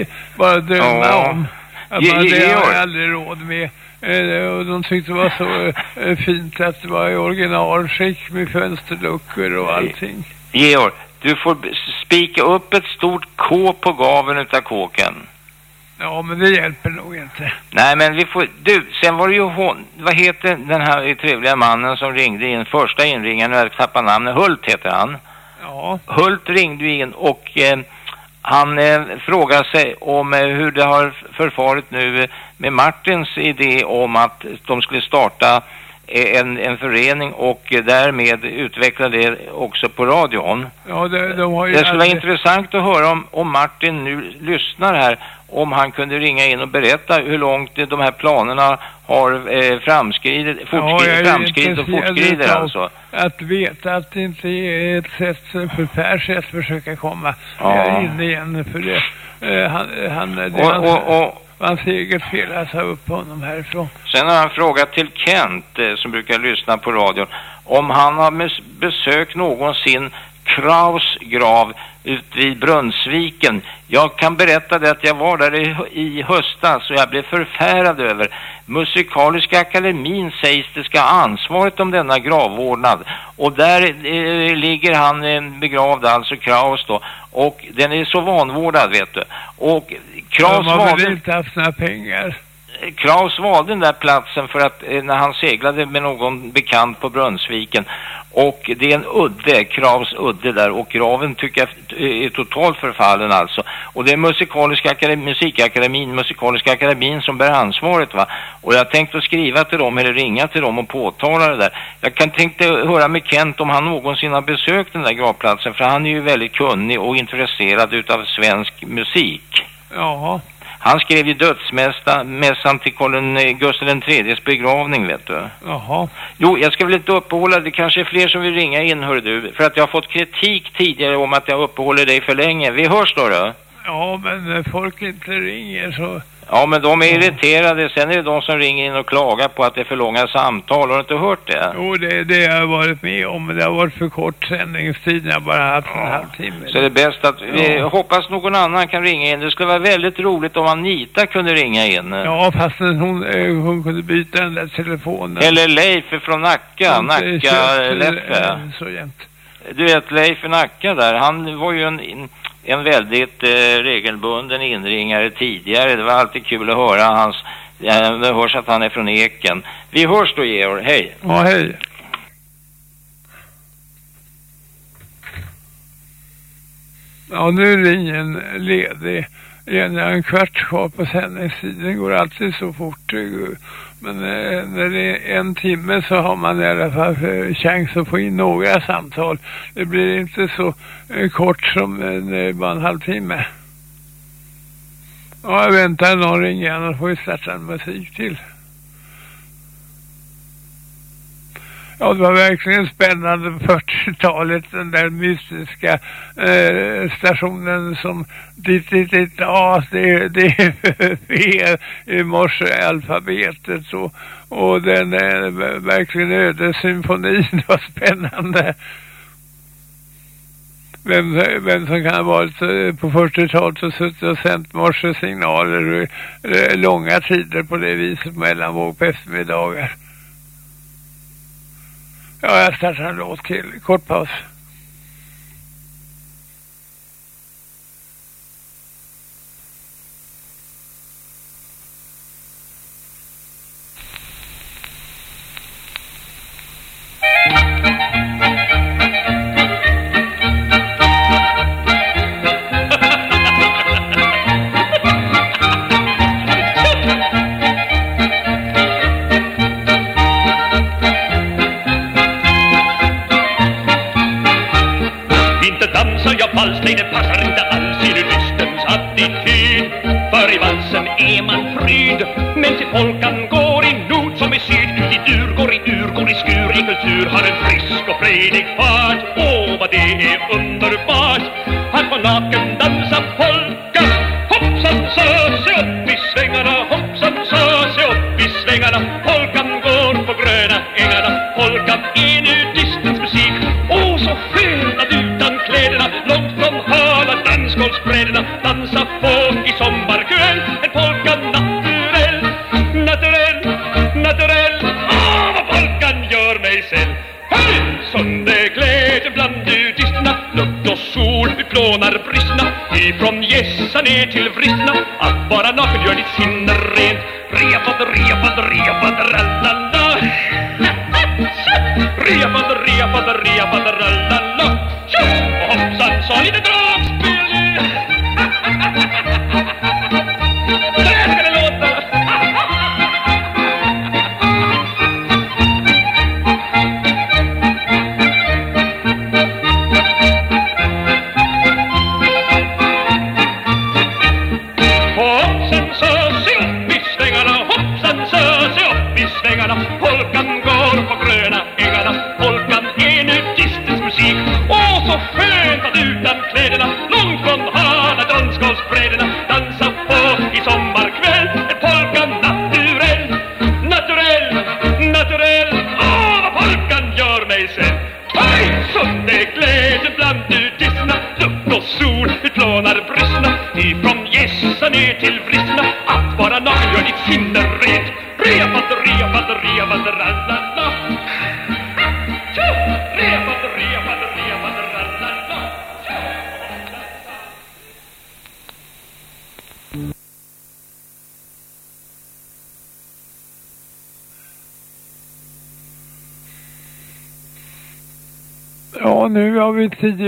är bara att drömma
Ja.
om. Att man, det har jag aldrig råd med. Eh, och de tyckte det var så eh, fint att det var i originalskick med fönsterluckor och allting.
Georg, du får spika upp ett stort K på gaven utav kåken.
Ja, men det hjälper nog inte.
Nej, men vi får... Du, sen var det ju hon... Vad heter den här trevliga mannen som ringde in? Första inringaren, jag tappat namnet. Hult heter han.
Ja,
Hult ringde in och eh, han eh, frågar sig om eh, hur det har förfarit nu med Martins idé om att de skulle starta en, en förening och därmed utveckla det också på radion.
ja de, de har ju...
Det skulle vara
aldrig-
intressant att höra om, om Martin nu lyssnar här, om han kunde ringa in och berätta hur långt det- de här planerna har eh, framskridit,
Ja,
fortskridit,
är
framskridit och fortskrider alltså.
Att veta att det inte är ett sätt för Per sätt försöka komma
Ja.
in igen för det. Eh, han, han, det
Och, och, och,
man seger fel att ta upp honom härifrån.
Sen har han frågat till Kent eh, som brukar lyssna på radion om han har besökt någonsin Kraus grav ute vid Brunnsviken. Jag kan berätta det att jag var där i, i höstas och jag blev förfärad över. Musikaliska akademin sägs det ska ha ansvaret om denna gravvårdnad. Och där eh, ligger han eh, begravd, alltså Kraus då. Och den är så vanvårdad vet du. Och Kraus
De har väl inte haft några pengar.
Kraus valde den där platsen för att eh, när han seglade med någon bekant på Brunnsviken och det är en udde, Kraus udde där och graven tycker jag är totalt förfallen alltså. Och det är musikaliska akademi, musikakademin, musikaliska akademin som bär ansvaret va. Och jag tänkte skriva till dem eller ringa till dem och påtala det där. Jag kan tänkte höra med Kent om han någonsin har besökt den där gravplatsen för han är ju väldigt kunnig och intresserad utav svensk musik.
Ja.
Han skrev ju dödsmässan till Karl Gustav IIIs begravning, vet du.
Jaha.
Jo, jag ska väl inte uppehålla, det kanske är fler som vill ringa in, hör du. För att jag har fått kritik tidigare om att jag uppehåller dig för länge. Vi hörs då, då.
Ja, men när folk inte ringer så...
Ja, men de är irriterade. Sen är det de som ringer in och klagar på att det är för långa samtal. Har du inte hört det?
Jo, det är det jag har varit med om. Men det har varit för kort sändningstid. Jag har bara haft en halvtimme.
Så det är bäst att... Vi
Ja.
hoppas någon annan kan ringa in. Det skulle vara väldigt roligt om Anita kunde ringa in.
Ja, fast hon, eh, hon kunde byta den där telefonen.
Eller Leif från Nacka,
Hon, eh, Så jämt.
Du vet Leif Nacka där, han var ju en, en väldigt eh, regelbunden inringare tidigare. Det var alltid kul att höra hans, Eh, det hörs att han är från Eken. Vi hörs då Georg, hej.
Ja, hej. Ja, nu är linjen ledig redan en kvart kvar på sändningstiden. går alltid så fort. Men eh, när det är en timme så har man i alla fall eh, chans att få in några samtal. Det blir inte så eh, kort som eh, när det är bara en halvtimme. Ja, jag väntar någon ringer, annars får vi starta en musik till. Ja, det var verkligen spännande på 40-talet, den där mystiska eh, stationen som dit, dit, dit, ja, det, det är fel i morsealfabetet och, och den är verkligen ödesymfonin, <laughs> det var spännande. Vem, vem som kan ha varit eh, på 40-talet och suttit och sänt morsesignaler eh, långa tider på det viset mellan mellanvåg på eftermiddagar. Ja, jag startar en låt till. Kort paus.
Vals, nej det passar inte alls i nudistens attityd. För i valsen är man fryd Men till Folkan går i nord som i syd. Ut i dur, går i ur, går i skur I kultur har en frisk och fredig fart. Åh, vad det är underbart! Att få naken dansa polka utplånar bristerna Ifrån gässa ner till vristna Att vara naken gör ditt sinne rent. Repad, repad, repad, rallala. Repad, repad, repad, rallala. Och hoppsan, sa lite dragspel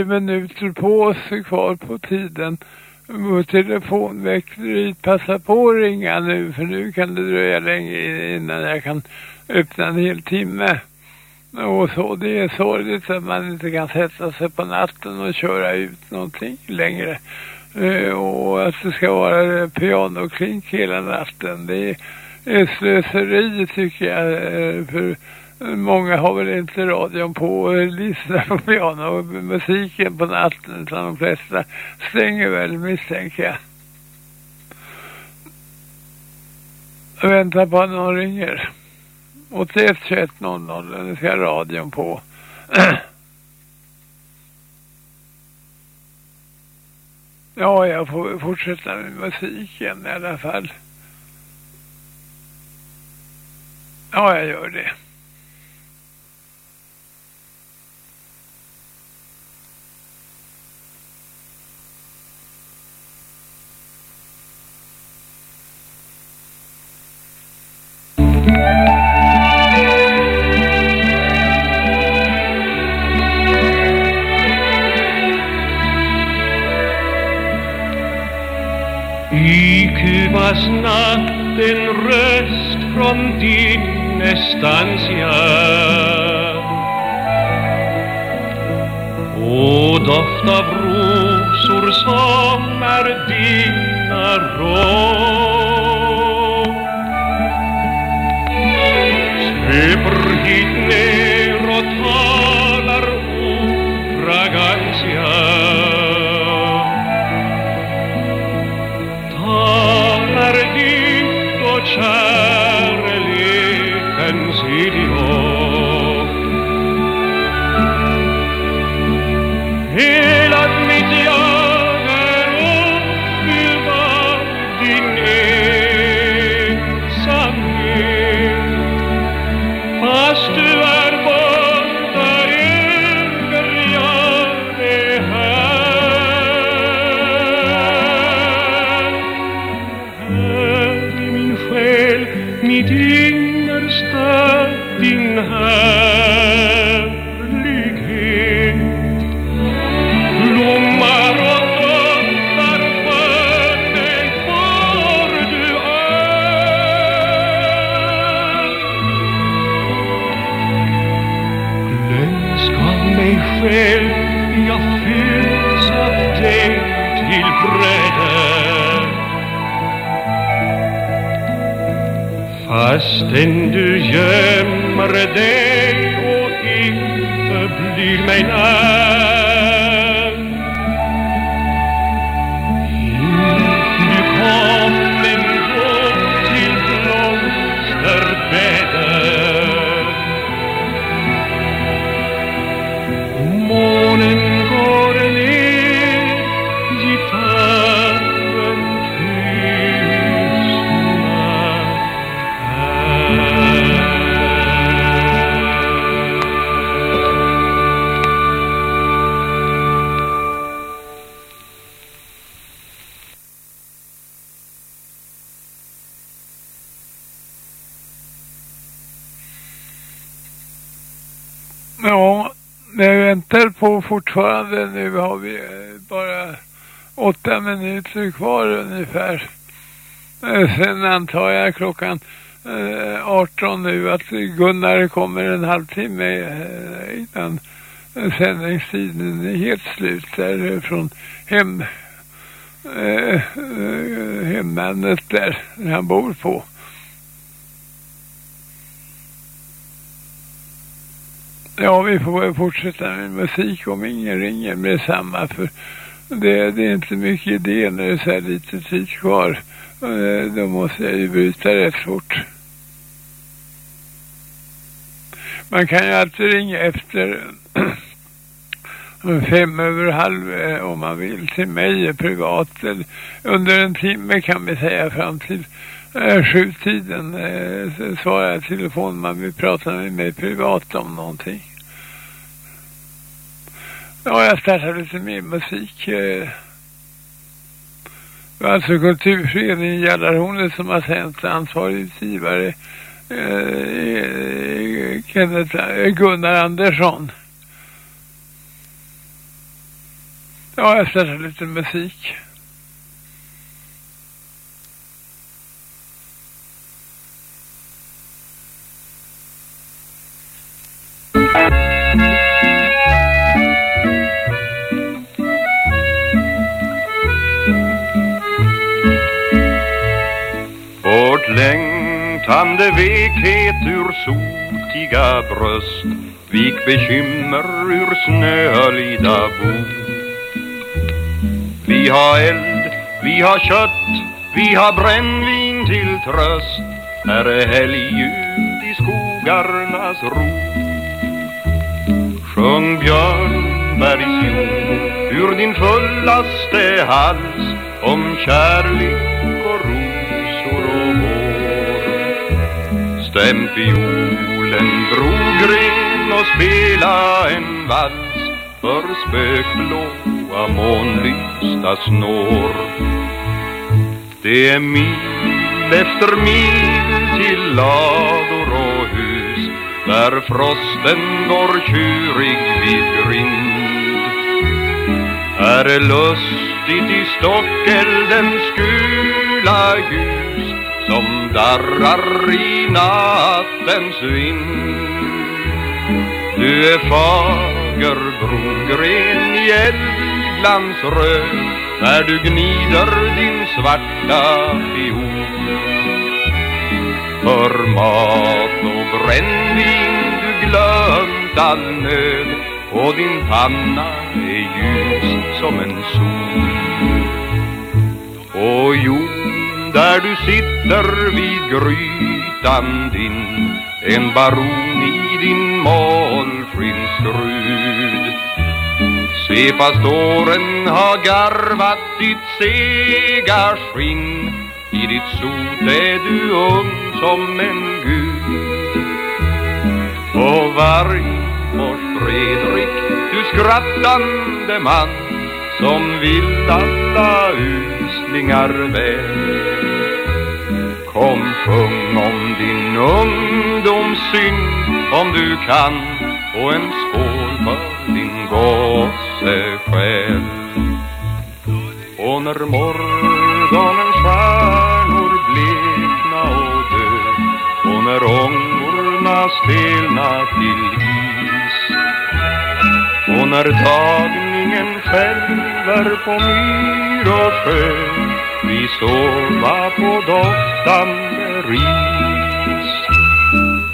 minuter på oss kvar på tiden. Telefonväxteriet passa på att ringa nu för nu kan det dröja länge innan jag kan öppna en hel timme. Och så, det är sorgligt att man inte kan sätta sig på natten och köra ut någonting längre. Eh, och att det ska vara pianoklink hela natten, det är slöseri tycker jag. Eh, för Många har väl inte radion på och lyssnar på piano och musiken på natten utan de flesta stänger väl misstänker jag. Jag väntar på att någon ringer. 81 21 00, nu ska radion på. <clears throat> ja, jag får fortsätta med musiken i alla fall. Ja, jag gör det.
I Kubas natt en röst från din estancia och doft av rosor som är dina råd.
He fortfarande. Nu har vi eh, bara åtta minuter kvar ungefär. Eh, sen antar jag klockan eh, 18 nu att Gunnar kommer en halvtimme innan sändningstiden är helt slut där från hem, hemlandet där han bor på. Ja, vi får väl fortsätta med musik om ingen ringer med samma för det, det är inte mycket idé när det är så här lite tid kvar. Eh, då måste jag ju bryta rätt fort. Man kan ju alltid ringa efter <clears throat> fem över halv eh, om man vill till mig privat. eller Under en timme kan vi säga fram till sjutiden. Eh, eh svarar jag telefon man vill prata med mig privat om någonting. Ja, jag startar lite mer musik. eh. Det var alltså Kulturföreningen Jallarhornet som har sänt ansvarig utgivare eh, Kenneth, eh, Gunnar Andersson. Ja, jag startar lite musik.
Längtande vekhet ur sotiga bröst Vik bekymmer ur snöhöljda bo Vi har eld, vi har kött, vi har brännvin till tröst. Här är helgljud i skogarnas ro Sjung björnbergsjord ur din fullaste hals Om kärlek Stäm fiolen, Brogren, och spela en vals. För spökblåa månlysta snår. Det är mil efter mil till lador och hus Där frosten går tjurig vid grind. Här är lustigt i stockeldens gula ljus som darrar i nattens vind. Du är fager brogren i eldglansröd när du gnider din svarta fiol. För mat och brännvin du glömt all nöd och din panna är ljus som en sol. Och jord där du sitter vid grytan din. En baron i din målskinnskrud Se pastoren har garvat ditt sega skinn. I ditt sot är du ung som en gud. Och Vargfors Fredrik, du skrattande man Som vill alla uslingar väl Kom sjung om din ungdomssynd om du kan och en skål för din gosse själ. Och när morgonens stjärnor blekna och dö och när ångorna stelna till is och när tagningen skälver på myr och sjö vi sova på doftande ris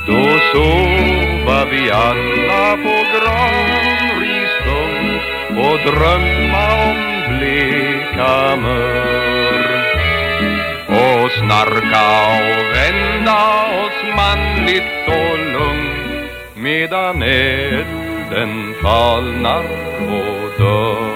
Då sova vi alla på granrisstång och drömma om bleka mör och snarka och vända oss manligt och lugnt medan elden falnar
på. Oh.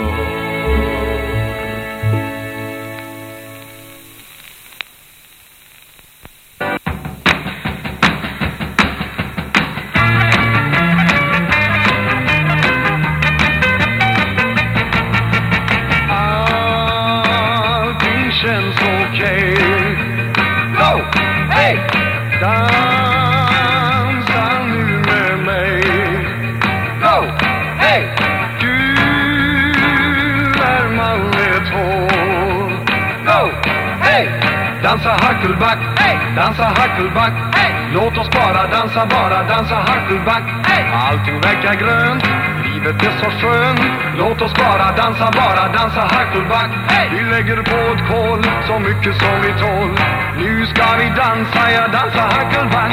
Dansa hackelback. Hey! Låt oss bara dansa, bara dansa hackelback. Hey! Allting verkar grönt, livet är så skönt. Låt oss bara dansa, bara dansa hackelback. Hey! Vi lägger på ett kol så mycket som vi tål. Nu ska vi dansa, ja dansa hackelback.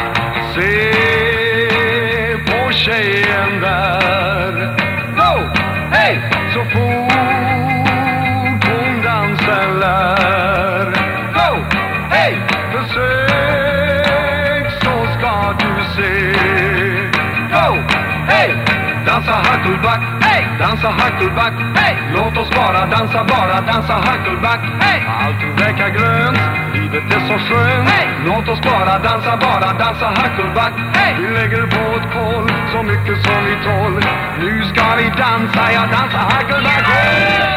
Se på tjejen där. Go! Hey! Så fort Hackelback, hey! dansa hackelback, hey! Låt oss bara dansa, bara dansa hackelback, hey! Allting verkar grönt, livet är så skönt, hey! Låt oss bara dansa, bara dansa hackelback, hey! Vi lägger på ett kol så mycket som vi tål. Nu ska vi dansa, ja dansa hackelback, hey!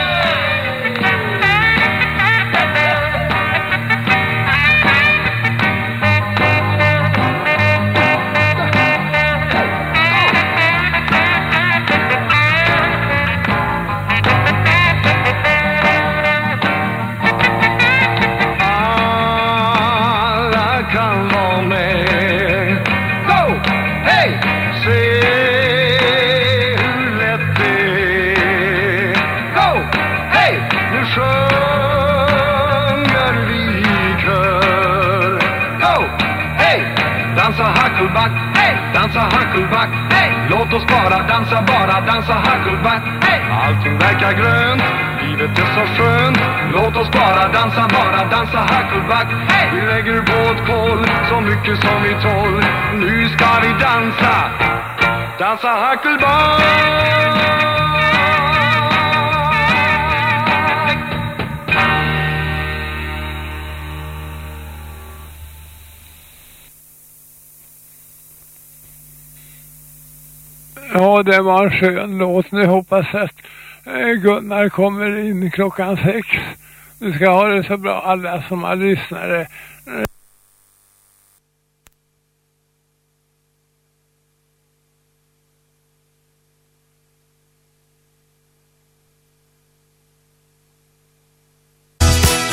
Dansa hackelback, hey! Dansa hackelback, hey! Låt oss bara dansa, bara dansa hackelback, hey! Allting verkar grönt, livet är så skönt. Låt oss bara dansa, bara dansa hackelback, hey! Vi lägger på ett kol så mycket som vi tål. Nu ska vi dansa, dansa hackelback.
Ja, det var en skön låt. Nu hoppas jag att eh, Gunnar kommer in klockan sex. Du ska ha det så bra alla som har lyssnare.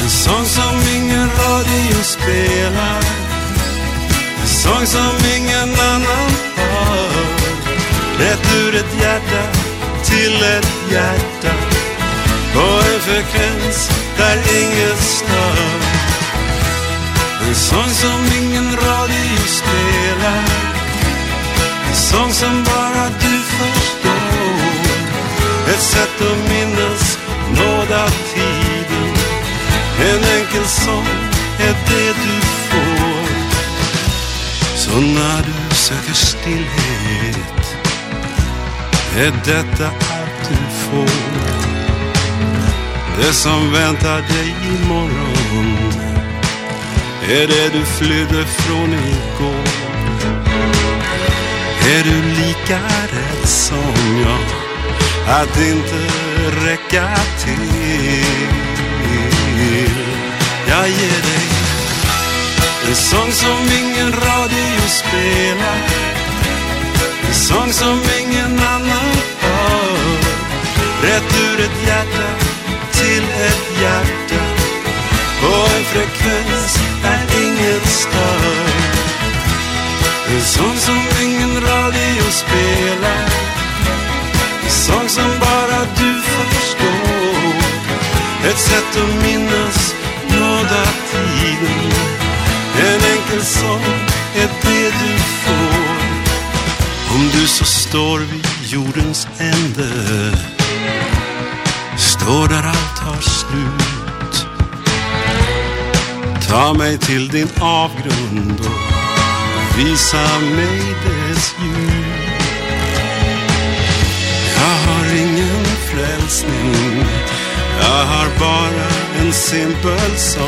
En sång som ingen radio spelar En sång som ingen annan hör Rätt ur ett hjärta till ett hjärta. På en frekvens där inget stör. En sång som ingen radio spelar. En sång som bara du förstår. Ett sätt att minnas nåda tiden. En enkel sång är det du får. Så när du söker stillhet är detta allt du får? Det som väntar dig imorgon. Är det du flydde från igår? Är du lika rädd som jag Att inte räcka till? Jag ger dig en sång som ingen radio spelar sång som ingen annan hör Rätt ur ett hjärta till ett hjärta. På en frekvens där inget stör. En sång som ingen radio spelar. En sång som bara du förstår. Ett sätt att minnas nåda tiden En enkel sång är det du får. Om du så står vid jordens ände Står där allt har slut. Ta mig till din avgrund och visa mig dess djup. Jag har ingen frälsning Jag har bara en simpel sång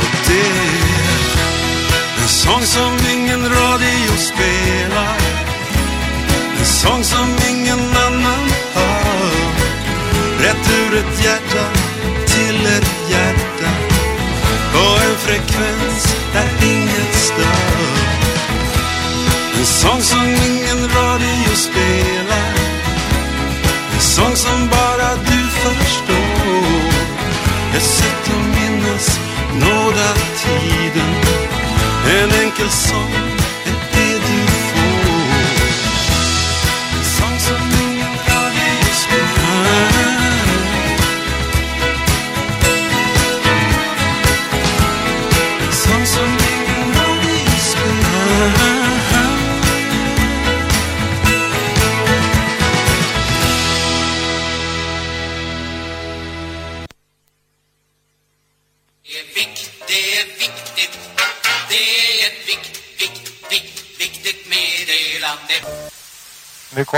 Och det är en sång som ingen radio spelar. En sång som ingen annan hör. Rätt ur ett hjärta till ett hjärta. På en frekvens där inget stör. En sång som ingen radio spelar. En sång som En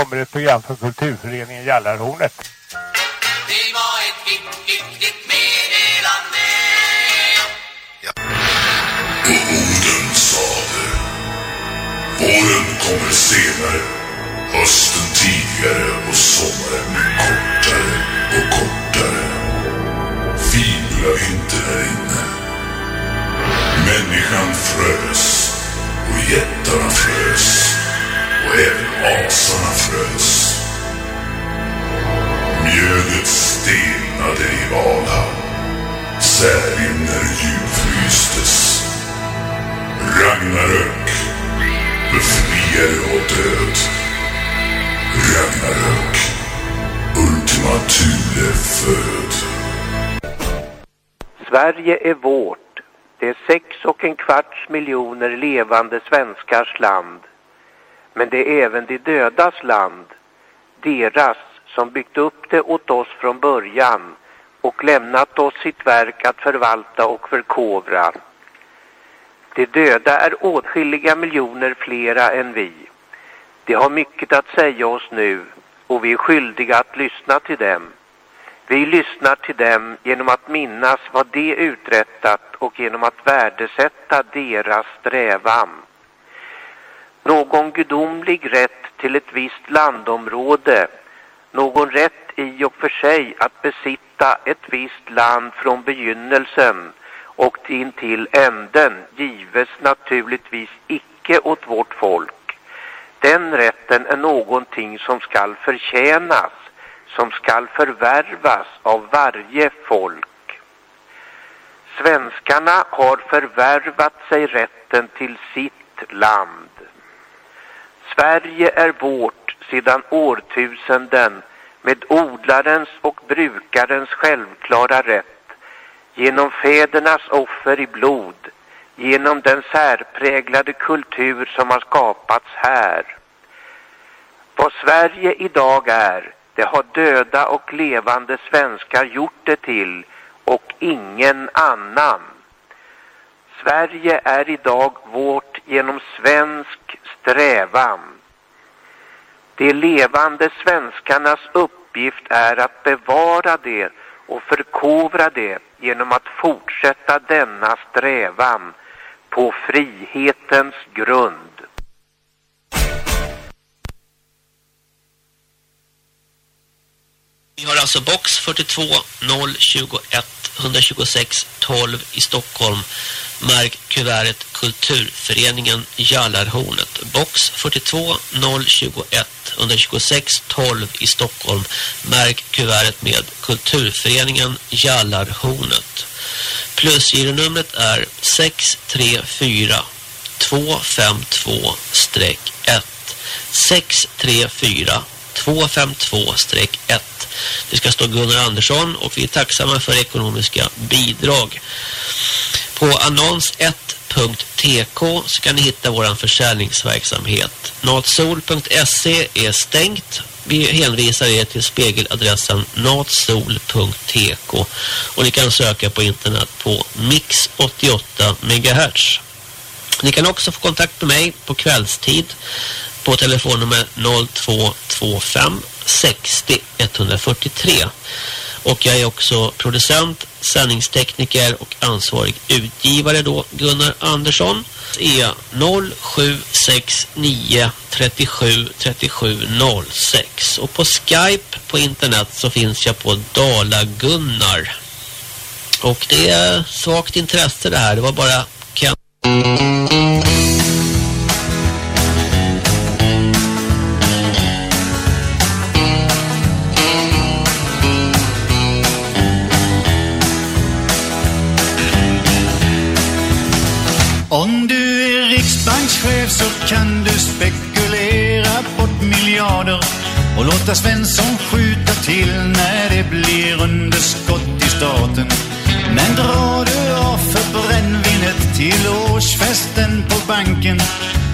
kommer ett program från Kulturföreningen Jallarhornet.
Det var ett vikt, viktigt meddelande.
Oden sade Våren kommer senare Hösten tidigare och sommaren blir kortare och kortare Fibula inte där inne Människan frös och jättarna frös och även asarna Valhall Särimner djupfrystes Ragnarök Befriare och död Ragnarök Ultima Thule föd
Sverige är vårt. Det är sex och en kvarts miljoner levande svenskars land. Men det är även de dödas land. Deras som byggt upp det åt oss från början och lämnat oss sitt verk att förvalta och förkovra. De döda är åtskilliga miljoner flera än vi. De har mycket att säga oss nu och vi är skyldiga att lyssna till dem. Vi lyssnar till dem genom att minnas vad de uträttat och genom att värdesätta deras strävan. Någon gudomlig rätt till ett visst landområde, någon rätt i och för sig att besitta ett visst land från begynnelsen och in till änden gives naturligtvis icke åt vårt folk. Den rätten är någonting som skall förtjänas, som skall förvärvas av varje folk. Svenskarna har förvärvat sig rätten till sitt land. Sverige är vårt sedan årtusenden med odlarens och brukarens självklara rätt genom fädernas offer i blod, genom den särpräglade kultur som har skapats här. Vad Sverige idag är, det har döda och levande svenskar gjort det till och ingen annan. Sverige är idag vårt genom svensk strävan. De levande svenskarnas uppgift är att bevara det och förkovra det genom att fortsätta denna strävan på frihetens grund.
Vi har alltså box 42 021 126 12 i Stockholm. Märk kuvertet Kulturföreningen Jallarhornet. Box 42 021 126 12 i Stockholm. Märk kuvertet med Kulturföreningen Jallarhornet. Plusgironumret är 634 252-1 634 252-1 det ska stå Gunnar Andersson och vi är tacksamma för ekonomiska bidrag. På annons1.tk så kan ni hitta vår försäljningsverksamhet. Natsol.se är stängt. Vi hänvisar er till spegeladressen natsol.tk och ni kan söka på internet på Mix 88 MHz. Ni kan också få kontakt med mig på kvällstid på telefonnummer 0225 60 143. Och jag är också producent, sändningstekniker och ansvarig utgivare då, Gunnar Andersson. är 0769 37 37 06. Och på Skype på internet så finns jag på Dala Gunnar. Och det är svagt intresse det här. Det var bara Ken...
och Svensson skjuta till när det blir underskott i staten. Men drar du av för brännvinet till årsfesten på banken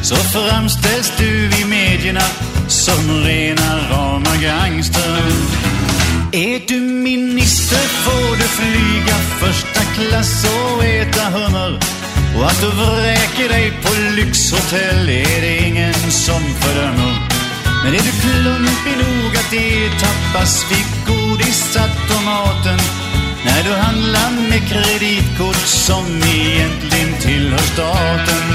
så framställs du i medierna som rena rama gangster. Är du minister får du flyga första klass och äta hummer och att du vräker dig på lyxhotell är det ingen som fördömer. Men är du klumpig nog att det tappas vid godisautomaten när du handlar med kreditkort som egentligen tillhör staten?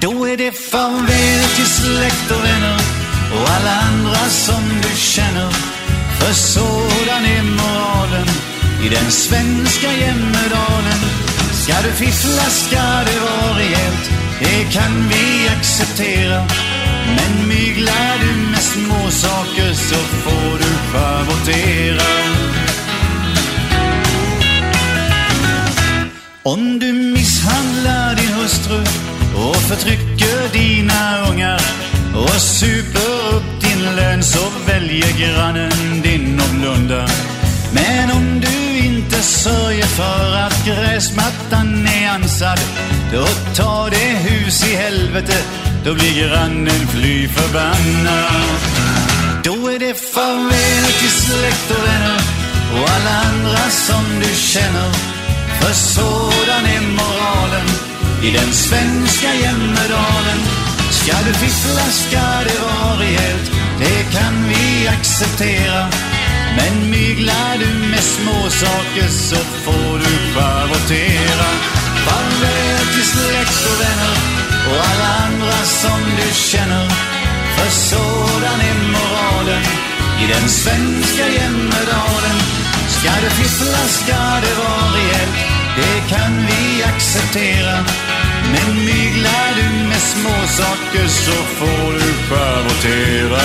Då är det farväl till släkt och vänner och alla andra som du känner. För sådan är moralen i den svenska Jämmerdalen. Ska du fiffla ska det vara rejält, det kan vi acceptera. Men myglar du med små saker så får du schavottera. Om du misshandlar din hustru och förtrycker dina ungar och super upp din lön så väljer grannen din och blundar. Men om du inte sörjer för att gräsmattan är ansad då tar det hus i helvete, då blir grannen fly förbannad. Då är det farväl till släkt och vänner och alla andra som du känner. För sådan är moralen i den svenska Jämmerdalen. Ska du fiffla ska det vara rejält, det kan vi acceptera. Men myglar du med småsaker så får du schavottera. Farväl till släkt och vänner och alla andra som du känner. För sådan är moralen i den svenska Jämmerdalen. Ska det fiffla ska det vara rejält, det kan vi acceptera. Men myglar du med småsaker så får du schavottera.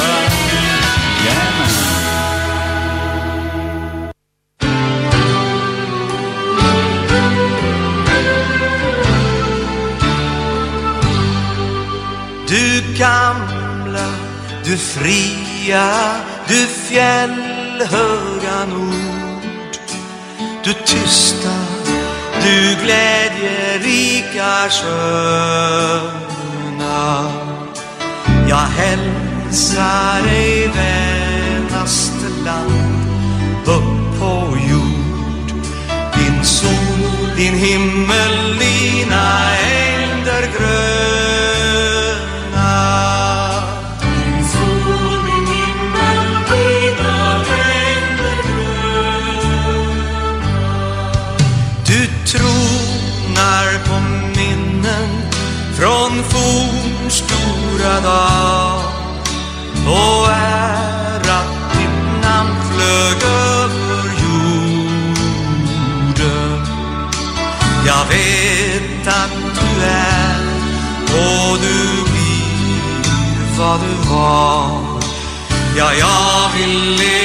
Gamla,
du fria, du fjällhöga nord. Du tysta, du glädjerika sköna. Jag hälsar dig vänaste land upp på jord. Din sol, din himmel, dina ängder gröna. Blir. Ja, jag vill leva,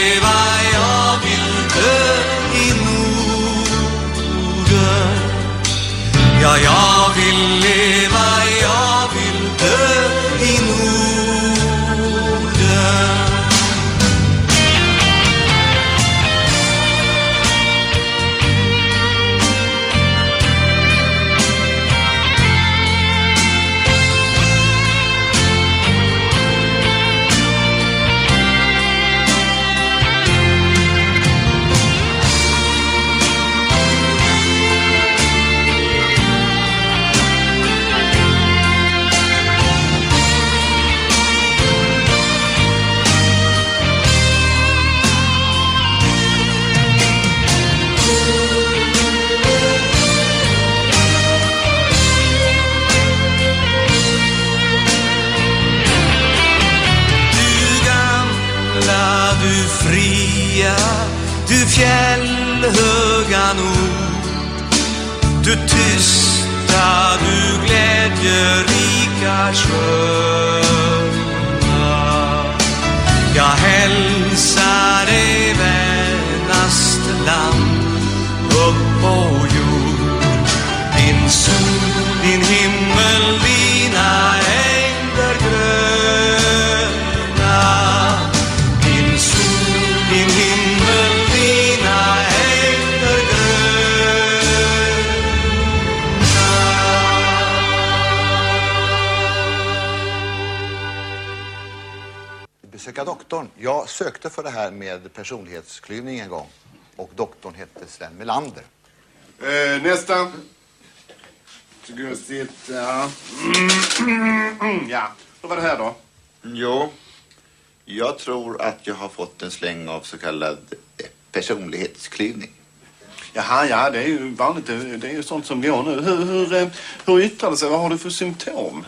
sköna. Jag
häller doktorn. Jag sökte för det här med personlighetsklyvning en gång. Och doktorn hette Sven Melander.
Eh, nästa. Varsågod, sitta. Ja, <clears throat> hur var det här då?
Jo, jag tror att jag har fått en släng av så kallad personlighetsklyvning.
Jaha, ja, det är ju vanligt. Det det är ju sånt som går nu. Hur, hur, eh, hur yttrar det sig? Vad har du för symptom?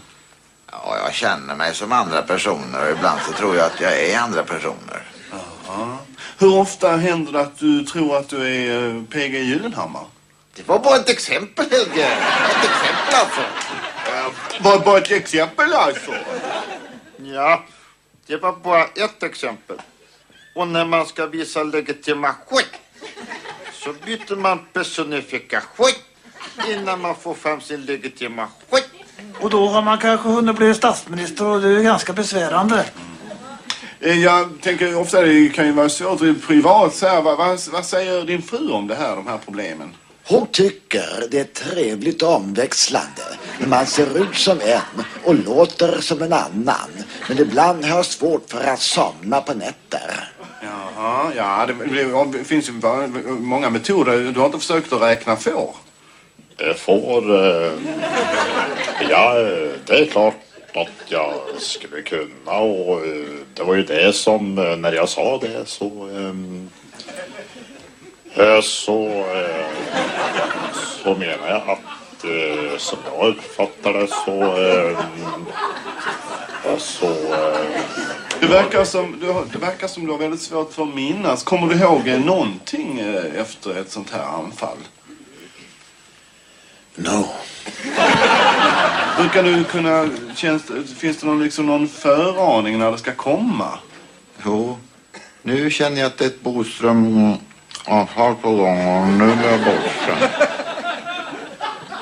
Ja, jag känner mig som andra personer och ibland så tror jag att jag är andra personer.
Ja. Hur ofta händer det att du tror att du är eh, PG Gyllenhammar?
Det var bara ett exempel, Helge. Ett exempel alltså.
Var bara ett exempel alltså?
Ja, det var bara ett exempel. Och när man ska visa legitimation så byter man personifikation innan man får fram sin legitimation.
Och då har man kanske hunnit bli statsminister och det är ganska besvärande.
Eh, Jag tänker ofta det kan ju vara svårt privat. Så här, vad, vad, vad säger din fru om det här, de här problemen?
Hon tycker det är trevligt och omväxlande när man ser ut som en och låter som en annan. Men ibland har jag svårt för att somna på nätter.
Jaha, ja, det, det, finns ju många metoder. Du har inte försökt att räkna får?
Eh, får... Eh, ja, eh, det är klart att jag skulle kunna och eh, det var ju det som, eh, när jag sa det så... eh, eh så... eh, Så menar jag att eh, som jag uppfattar det så... eh, Så... eh,
Det verkar, som, du har, det verkar som du har väldigt svårt för att minnas. Kommer du ihåg någonting efter ett sånt här anfall?
No.
Brukar du kunna, känns, det- finns det någon, liksom någon föraning när det ska komma?
Jo, nu känner jag att det är ett Boström-avfall på gång och nu blir jag borta.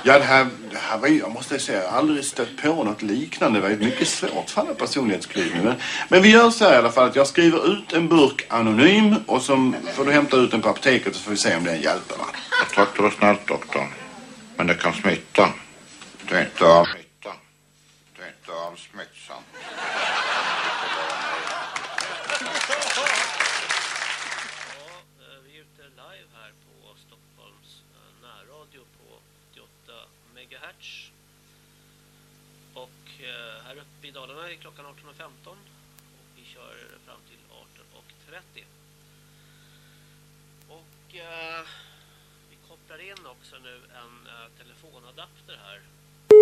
Ja, det här här var ju, jag måste säga, jag har aldrig stött på något liknande. Det var ett mycket svårt fall av personlighetsklyvning. Men, men vi gör så här i alla fall att jag skriver ut en burk anonym och så får du hämta ut den på apoteket så får vi se om den hjälper va?
Tack, det var snällt doktorn. Men det kan smitta. Det är inte av smitta. Det är inte av smittsamt.
Eh, vi är ute live här på Stockholms eh, närradio på 88 Och eh, här uppe i Dalarna är klockan 18.15 och vi kör fram till 18.30. Och eh, vi kopplar in också nu en eh, telefonadapter här. Som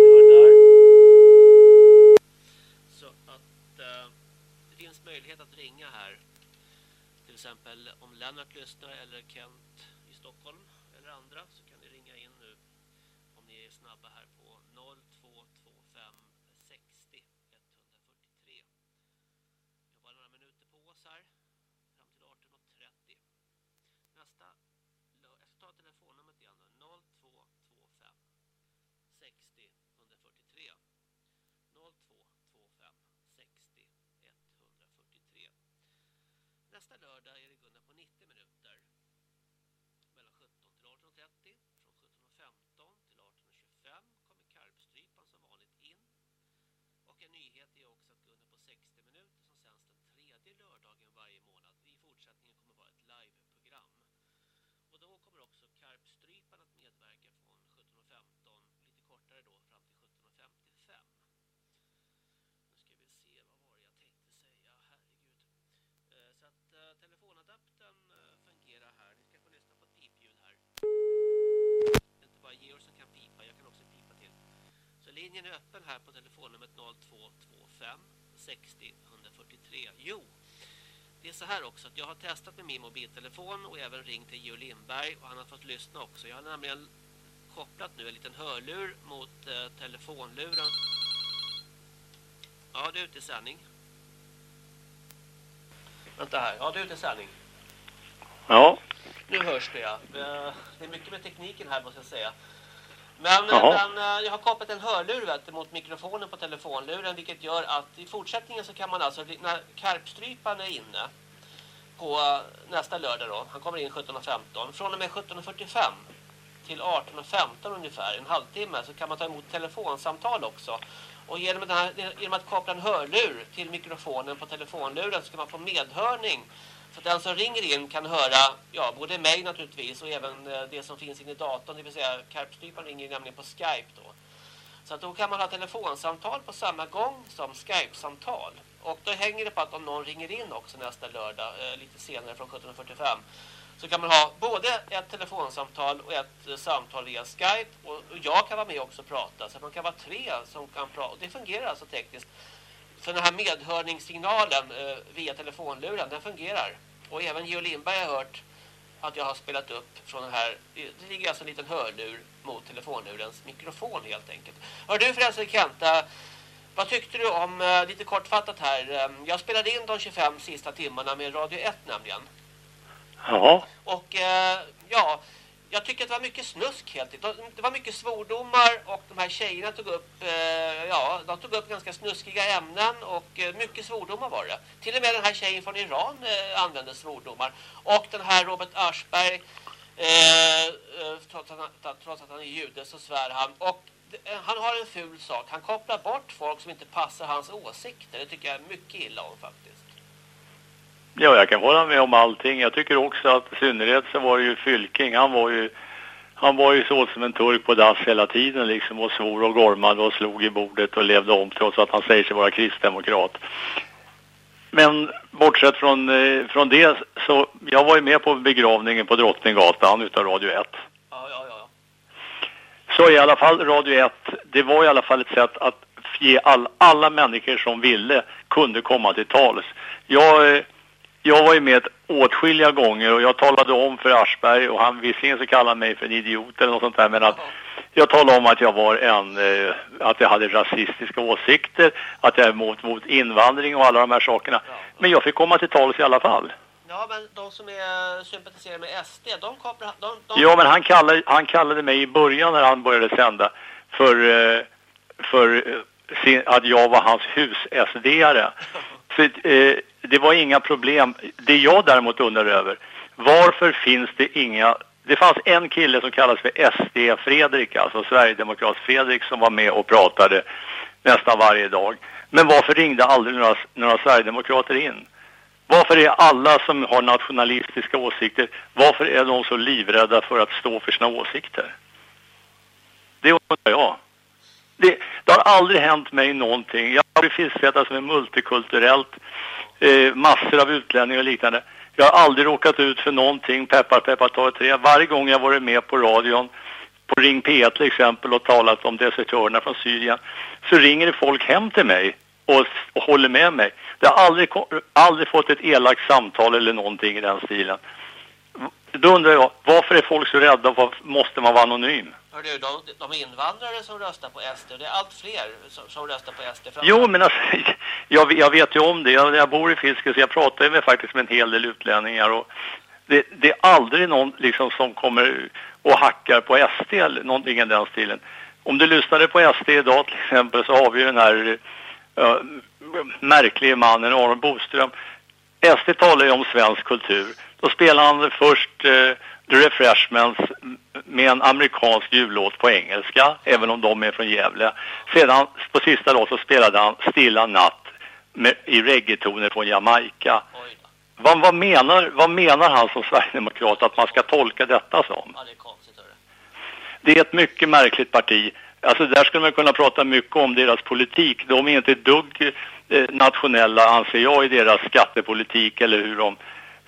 vi har där. Så att eh, det finns möjlighet att ringa här till exempel om Lennart lyssnar eller Kent i Stockholm eller andra så kan ni ringa in nu om ni är snabba här på 0225 60 143. Vi har bara några minuter på oss här fram till 18.30. Nästa lö- jag ska ta telefonnumret igen då. 0225 60 143. 0225 60 143. Nästa lördag är det Gunnar på 90 minuter. Mellan 17 till 18.30. Från 17.15 till 18.25 kommer Karpstrypan som vanligt in. Och en nyhet är också att Gunnar på 60 minuter som sänds den tredje lördagen varje månad i fortsättningen kommer vara ett liveprogram. Och då kommer också Karpstrypan att medverka från 17.15, lite kortare då, fram till 17.55. Nu ska vi se, vad var det jag tänkte säga? Herregud. Eh, Så att eh, telefonadaptern eh, fungerar här. Ni ska få lyssna på ett pipljud här. Det är inte bara Georg som kan pipa, jag kan också pipa till. Så linjen är öppen här på telefonnumret 0225 60 143. Jo, det är så här också att jag har testat med min mobiltelefon och även ringt till Geo Lindberg och han har fått lyssna också. Jag har nämligen kopplat nu en liten hörlur mot eh, telefonluren. Ja, det är ute i sändning. Vänta här. Ja, det är ute i sändning.
Ja.
Nu hörs det ja. Eh, Det är mycket med tekniken här måste jag säga. Men, men eh, jag har kopplat en hörlur vet, mot mikrofonen på telefonluren vilket gör att i fortsättningen så kan man alltså när karpstrypan är inne på eh, nästa lördag då, han kommer in 17.15 från och med 17.45 till 18.15 ungefär, en halvtimme så kan man ta emot telefonsamtal också. Och genom, här, genom att koppla en hörlur till mikrofonen på telefonluren så kan man få medhörning. Så att den som ringer in kan höra ja, både mig naturligtvis och även eh, det som finns inne i datorn. Det vill säga Karpstrypan ringer nämligen på Skype då. Så att då kan man ha telefonsamtal på samma gång som Skype-samtal. Och då hänger det på att om någon ringer in också nästa lördag eh, lite senare från 17.45 så kan man ha både ett telefonsamtal och ett eh, samtal via Skype och, och jag kan vara med också och prata så att man kan vara tre som kan prata. Och det fungerar alltså tekniskt. Så den här medhörningssignalen eh, via telefonluren, den fungerar. Och även Geo Lindberg har hört att jag har spelat upp från den här, det ligger alltså en liten hörlur mot telefonlurens mikrofon helt enkelt. Hör du förresten Kenta, vad tyckte du om, eh, lite kortfattat här, eh, jag spelade in de 25 sista timmarna med Radio 1 nämligen.
Ja.
Och eh, ja, jag tycker att det var mycket snusk helt enkelt. Det var mycket svordomar och de här tjejerna tog upp, eh, ja, de tog upp ganska snuskiga ämnen och eh, mycket svordomar var det. Till och med den här tjejen från Iran eh, använde svordomar. Och den här Robert Aschberg, eh, eh trots, att han, trots att han är jude så svär han. Och eh, han har en ful sak. Han kopplar bort folk som inte passar hans åsikter. Det tycker jag är mycket illa om faktiskt.
Ja, jag kan hålla med om allting. Jag tycker också att i synnerhet så var det ju Fylking. Han var ju, han var ju så som en turk på dass hela tiden liksom och svor och gormade och slog i bordet och levde om trots att han säger sig vara kristdemokrat. Men bortsett från, eh, från det så, jag var ju med på begravningen på Drottninggatan utav Radio 1. Så i alla fall Radio 1, det var i alla fall ett sätt att ge all, alla människor som ville kunde komma till tals. Jag, eh, jag var ju med åtskilliga gånger och jag talade om för Aschberg och han visserligen så kallade mig för en idiot eller något sånt där men att jag talade om att jag var en, eh, att jag hade rasistiska åsikter, att jag är emot mot invandring och alla de här sakerna. Men jag fick komma till tals i alla fall.
Ja, men de som är sympatiserar med SD, de kopplar... De, de...
Ja, men han kallade, han kallade mig i början när han började sända för, eh, för eh, sin, att jag var hans hus-SD-are. <laughs> För, eh, det var inga problem. Det jag däremot undrar över, varför finns det inga... Det fanns en kille som kallas för SD-Fredrik, alltså Sverigedemokrat-Fredrik, som var med och pratade nästan varje dag. Men varför ringde aldrig några, några Sverigedemokrater in? Varför är alla som har nationalistiska åsikter, varför är de så livrädda för att stå för sina åsikter? Det undrar jag. Det, det har aldrig hänt mig någonting. Jag har blivit fiskrättad som är multikulturellt, eh, massor av utlänningar och liknande. Jag har aldrig råkat ut för någonting, peppar peppar ta i tre. Varje gång jag varit med på radion, på Ring P1 till exempel och talat om desertörerna från Syrien, så ringer det folk hem till mig och, och håller med mig. Jag har aldrig, aldrig fått ett elakt samtal eller någonting i den stilen. Då undrar jag, varför är folk så rädda? Varför måste man vara anonym?
Hör du, de, de invandrare som röstar på SD, det är allt fler som, som röstar på SD. Framöver.
Jo, men alltså, <laughs> jag, jag vet ju om det. Jag, jag bor i Fiske så jag pratar ju med faktiskt med en hel del utlänningar. Och det, det är aldrig någon liksom, som kommer och hackar på SD eller någonting i den stilen. Om du lyssnade på SD idag till exempel så har vi ju den här uh, märkliga mannen Aron Boström. SD talar ju om svensk kultur. Då spelar han först uh, The Refreshments med en amerikansk jullåt på engelska, även om de är från Gävle. Sedan på sista låt så spelade han Stilla natt med, i reggaetoner från Jamaica. Vad, vad, menar, vad menar han som Sverigedemokrat att man ska tolka detta som? Det är ett mycket märkligt parti. Alltså där skulle man kunna prata mycket om deras politik. De är inte dugg eh, nationella anser jag i deras skattepolitik eller hur de,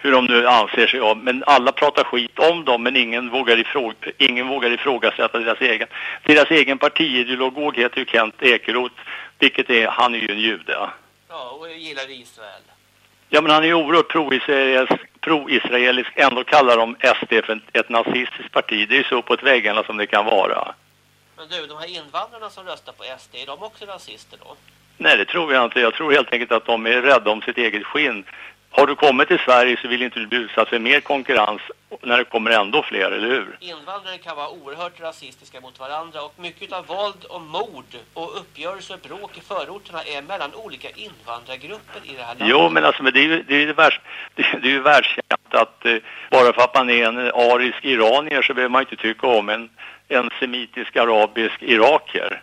hur de nu anser sig om. Men alla pratar skit om dem men ingen vågar, ifråg, ingen vågar ifrågasätta deras egen. Deras egen partiideolog heter ju Kent Ekeroth, vilket är, han är ju en jude.
Ja, och gillar Israel.
Ja, men han är ju oerhört pro-israelisk, pro-israelisk. Ändå kallar de SD för ett, ett nazistiskt parti. Det är ju så på ett väggarna som det kan vara.
Men du, de här invandrarna som röstar på SD, är de också rasister då?
Nej, det tror jag inte. Jag tror helt enkelt att de är rädda om sitt eget skinn. Har du kommit till Sverige så vill inte du bli utsatt för mer konkurrens när det kommer ändå fler, eller hur?
Invandrare kan vara oerhört rasistiska mot varandra och mycket av våld och mord och uppgörelser och bråk i förorterna är mellan olika invandrargrupper i det här landet.
Jo, men alltså, men det är ju, det är ju, världs, det, det är ju världskänt att eh, bara för att man är en arisk iranier så behöver man inte tycka om en, en semitisk arabisk iraker.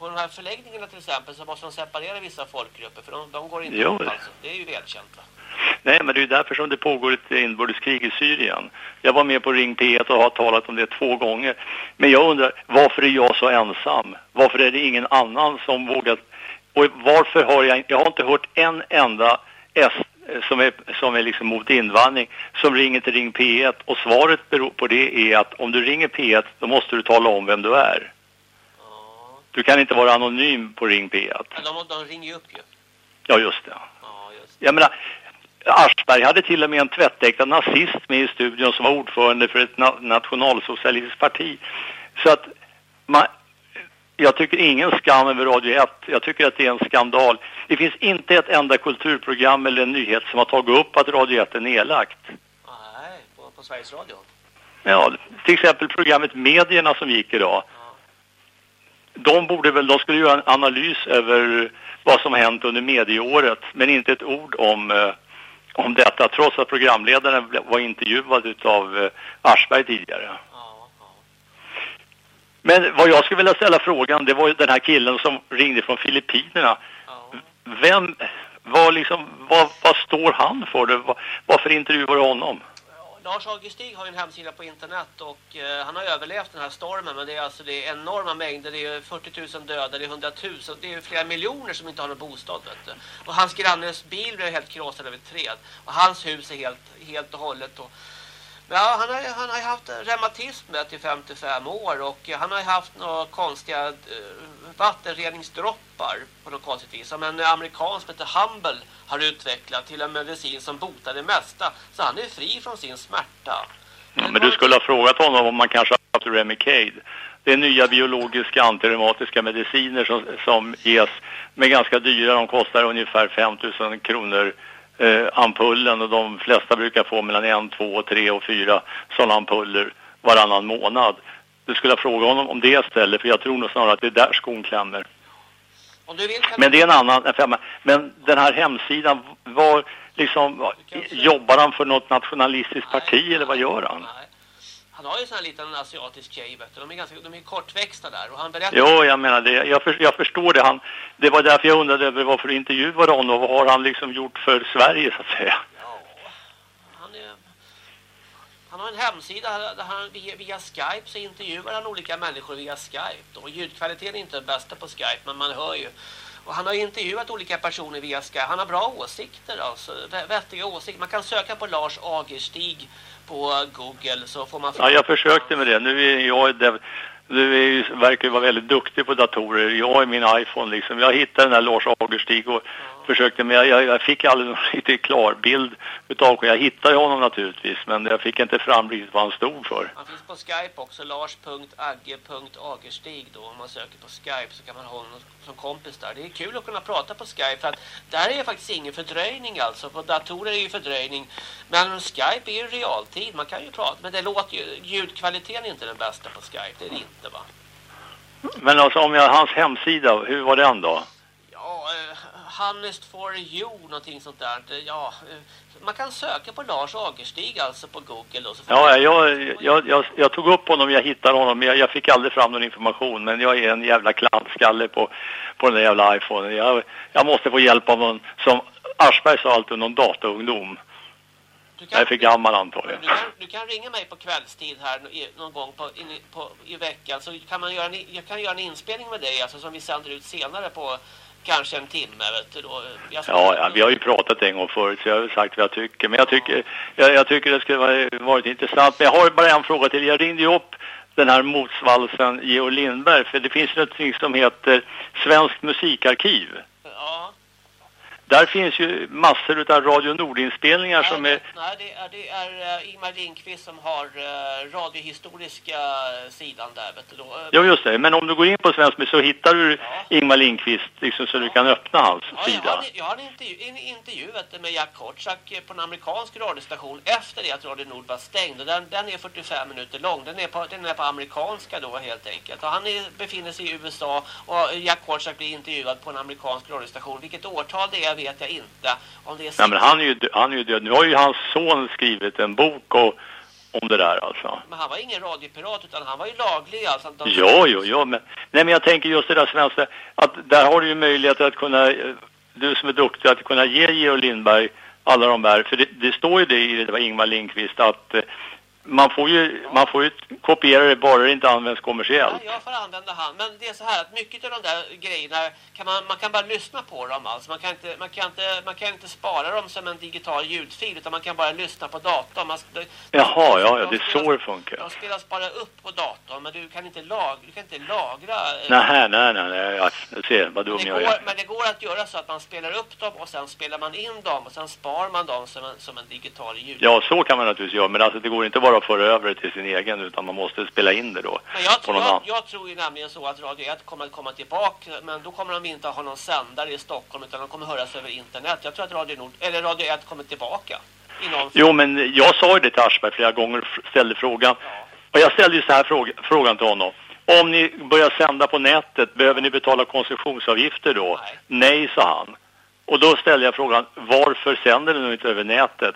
På de här förläggningarna till exempel så måste de separera vissa folkgrupper för de, de går inte
Jo.
ihop alltså. Det är ju välkänt va?
Nej, men det är därför som det pågår ett inbördeskrig i Syrien. Jag var med på Ring P1 och har talat om det två gånger. Men jag undrar, varför är jag så ensam? Varför är det ingen annan som vågar... Och varför har jag... Jag har inte hört en enda S som är, som är liksom mot invandring som ringer till Ring P1 och svaret beror på det är att om du ringer P1 då måste du tala om vem du är. Du kan inte vara anonym på Ring P1.
Men de, de ringer ju upp ju.
Ja, just det. Jag menar, Aschberg hade till och med en tvättäkta nazist med i studion som var ordförande för ett na nationalsocialistiskt parti. Så att man, jag tycker ingen skam över Radio 1. Jag tycker att det är en skandal. Det finns inte ett enda kulturprogram eller en nyhet som har tagit upp att Radio 1 är nedlagt.
Nej, på, på Sveriges Radio.
Ja, till exempel programmet Medierna som gick idag. De borde väl, de skulle göra en analys över vad som hänt under medieåret, men inte ett ord om, eh, om detta, trots att programledaren var intervjuad av eh, Aschberg tidigare. Men vad jag skulle vilja ställa frågan, det var ju den här killen som ringde från Filippinerna. Vem, vad liksom, vad, vad står han för? Varför intervjuar du honom?
Lars Augustig har ju en hemsida på internet och eh, han har överlevt den här stormen men det är alltså det är enorma mängder, det är 40 000 döda, det är 100 000, det är flera miljoner som inte har någon bostad vet du. Och hans grannes bil blev helt krossad av ett träd och hans hus är helt, helt och hållet och Ja, han har, han har ju haft reumatism till 55 år och han har ju haft några konstiga eh, vattenreningsdroppar på något konstigt vis. Som en amerikan som heter Humble har utvecklat till en medicin som botar det mesta. Så han är fri från sin smärta.
Ja, men du skulle ha frågat honom om man kanske har haft Remicade. Det är nya biologiska antireumatiska mediciner som, som ges med ganska dyra. De kostar ungefär 5 000 kronor eh, ampullen och de flesta brukar få mellan en, två, tre och fyra sådana ampuller varannan månad. Du skulle fråga honom om det istället för jag tror nog snarare att det är där skon klämmer.
Vill
Men det är en annan en femma. Men den här hemsidan, var liksom, jobbar han för något nationalistiskt parti eller vad gör han?
Han har ju sån här liten asiatisk tjej, vet du. De är ganska, de är kortväxta där. Och han berättar...
Jo, jag menar det. Jag, för, jag förstår det. Han, det var därför jag undrade över varför du intervjuade honom och vad har han liksom gjort för Sverige så att säga.
Han, är, han har en hemsida där han via, via Skype så intervjuar han olika människor via Skype. Då. Och ljudkvaliteten är inte den bästa på Skype, men man hör ju. Och han har intervjuat olika personer via Skype. Han har bra åsikter, alltså. Vettiga åsikter. Man kan söka på Lars Agerstig på Google så får man...
Ja, jag försökte med det. Nu är jag dev, du är verkar ju vara väldigt duktig på datorer. Jag har min iPhone liksom. Jag hittade den här Lars Agerstig och försökte men jag, jag, jag fick aldrig någon <laughs> riktigt klar bild utav honom. Jag hittade honom naturligtvis men jag fick inte fram riktigt vad han stod för.
Han finns på Skype också, lars.agge.agerstig då. Om man söker på Skype så kan man ha honom som kompis där. Det är kul att kunna prata på Skype för att där är faktiskt ingen fördröjning alltså. På datorer är ju fördröjning. Men Skype är ju realtid, man kan ju prata. Men det låter ju, ljudkvaliteten är inte den bästa på Skype, det är det inte va?
Men alltså om jag, hans hemsida, hur var den då?
Ja, eh, Honest for you, någonting sånt där. Ja, eh, man kan söka på Lars Agerstig alltså på Google och så
Ja, jag, jag, jag, jag tog upp honom, jag hittade honom, men jag, jag fick aldrig fram någon information. Men jag är en jävla klantskalle på, på den där jävla iPhone. Jag, jag måste få hjälp av någon, som Aschberg sa alltid, någon dataungdom. Jag är för gammal antagligen.
Du kan, du kan ringa mig på kvällstid här någon gång på, in, i- på, i veckan så kan man göra en, jag kan göra en inspelning med dig alltså, som vi sänder ut senare på kanske en timme. Vet du, då.
Ja, ja, vi har ju pratat en gång förut så jag har sagt vad jag tycker. Men jag tycker, jag, jag tycker det skulle vara, varit intressant. Men jag har bara en fråga till. Jag ringde ju upp den här motsvalsen Georg Lindberg. För det finns något som heter Svenskt musikarkiv.
Ja.
Där finns ju massor av Radio Nord-inspelningar som är...
Nej, det är, det är uh, Ingmar Lindqvist som har uh, radiohistoriska sidan där. Vet du, då. Eh,
Jo, just det. Men om du går in på Svensk så hittar du Ingmar Lindqvist liksom, så du kan öppna hans
Ja, jag
sida.
har, en- jag har en intervju, en intervju du, med Jack Kortsak eh, på en amerikansk radiostation efter det att Radio Nord var stängd. Och den, den är 45 minuter lång. Den är, på, den är på amerikanska då helt enkelt. Och han är, befinner sig i USA och Jack Kortsak blir intervjuad på en amerikansk radiostation. Vilket årtal det är vet jag inte. Om det är
Nej, men han är, ju, han är ju död. Nu har ju hans son skrivit en bok och, om det där alltså.
Men han var ingen radiopirat utan han var ju laglig alltså. De-
Jo, jo, jo. Men, nej, men jag tänker just det där svenska, att där har du ju möjlighet att kunna, du som är duktig, att kunna ge Georg Lindberg alla de där, för det, det står ju det i det var Ingmar Lindqvist att eh, man får ju, man får ju kopiera det bara det inte används kommersiellt.
Ja, jag får använda han. Men det är så här att mycket av de där grejerna kan man, man kan bara lyssna på dem alltså. Man kan inte, man kan inte, man kan inte spara dem som en digital ljudfil utan man kan bara lyssna på datorn. Man,
Jaha, ja, ja, det är så det funkar.
de spelas bara upp på datorn men du kan inte, lag, du kan inte lagra. eh,
Nej, nej, nej, nej, jag ser vad dum jag
går,
är.
men det går att göra så att man spelar upp dem och sen spelar man in dem och sen spar man dem som en, som en digital ljud.
Ja, så kan man naturligtvis göra, men alltså det går inte bara att föra över det till sin egen, utan man måste spela in det då.
Men jag, tror- jag, jag tror ju nämligen så att Radio 1 kommer att komma tillbaka men då kommer de inte att ha någon sändare i Stockholm utan de kommer höras över internet. Jag tror att Radio, Nord, eller Radio 1 kommer tillbaka.
Jo, men jag sa ju det till Aschberg flera gånger ställde frågan. Och jag ställde ju så här fråga, frågan till honom. Om ni börjar sända på nätet, behöver ni betala koncessionsavgifter då? Nej, sa han. Och då ställde jag frågan, varför sänder ni inte över nätet?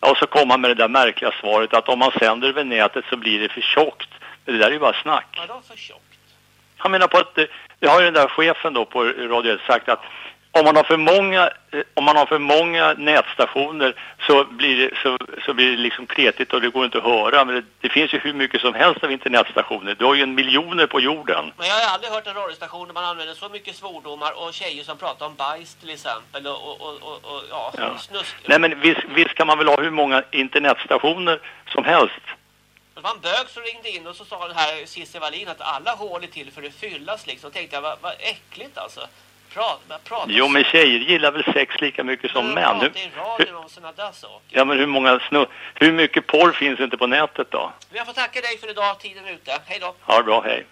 Och så kom han med det där märkliga svaret att om man sänder över nätet så blir det för tjockt. Men det där är ju bara snack.
Vadå för tjockt?
Han menar på att eh, det har ju den där chefen då på Radio 1 sagt att om man har för många eh, om man har för många nätstationer så blir det så, så blir det liksom kretigt och det går inte att höra men det, det finns ju hur mycket som helst av internetstationer. Du har ju en miljoner på jorden.
Men jag har aldrig hört en radiostation där man använder så mycket svordomar och tjejer som pratar om bajs till exempel och, och, och, och, och ja,
Ja.
snusk.
Nej men visst, visst kan man väl ha hur många internetstationer som helst.
Det var en bög som ringde in och så sa den här Cissi Wallin att alla hål är till för att fyllas liksom. Då tänkte jag, vad, vad äckligt alltså. Prat, vad pratar
Jo men tjejer gillar väl sex lika mycket som män. Hur,
om där saker.
ja men hur många snu, hur mycket porr finns inte på nätet då?
Jag får tacka dig för idag, tiden är ute. Hej då.
Ja bra, hej.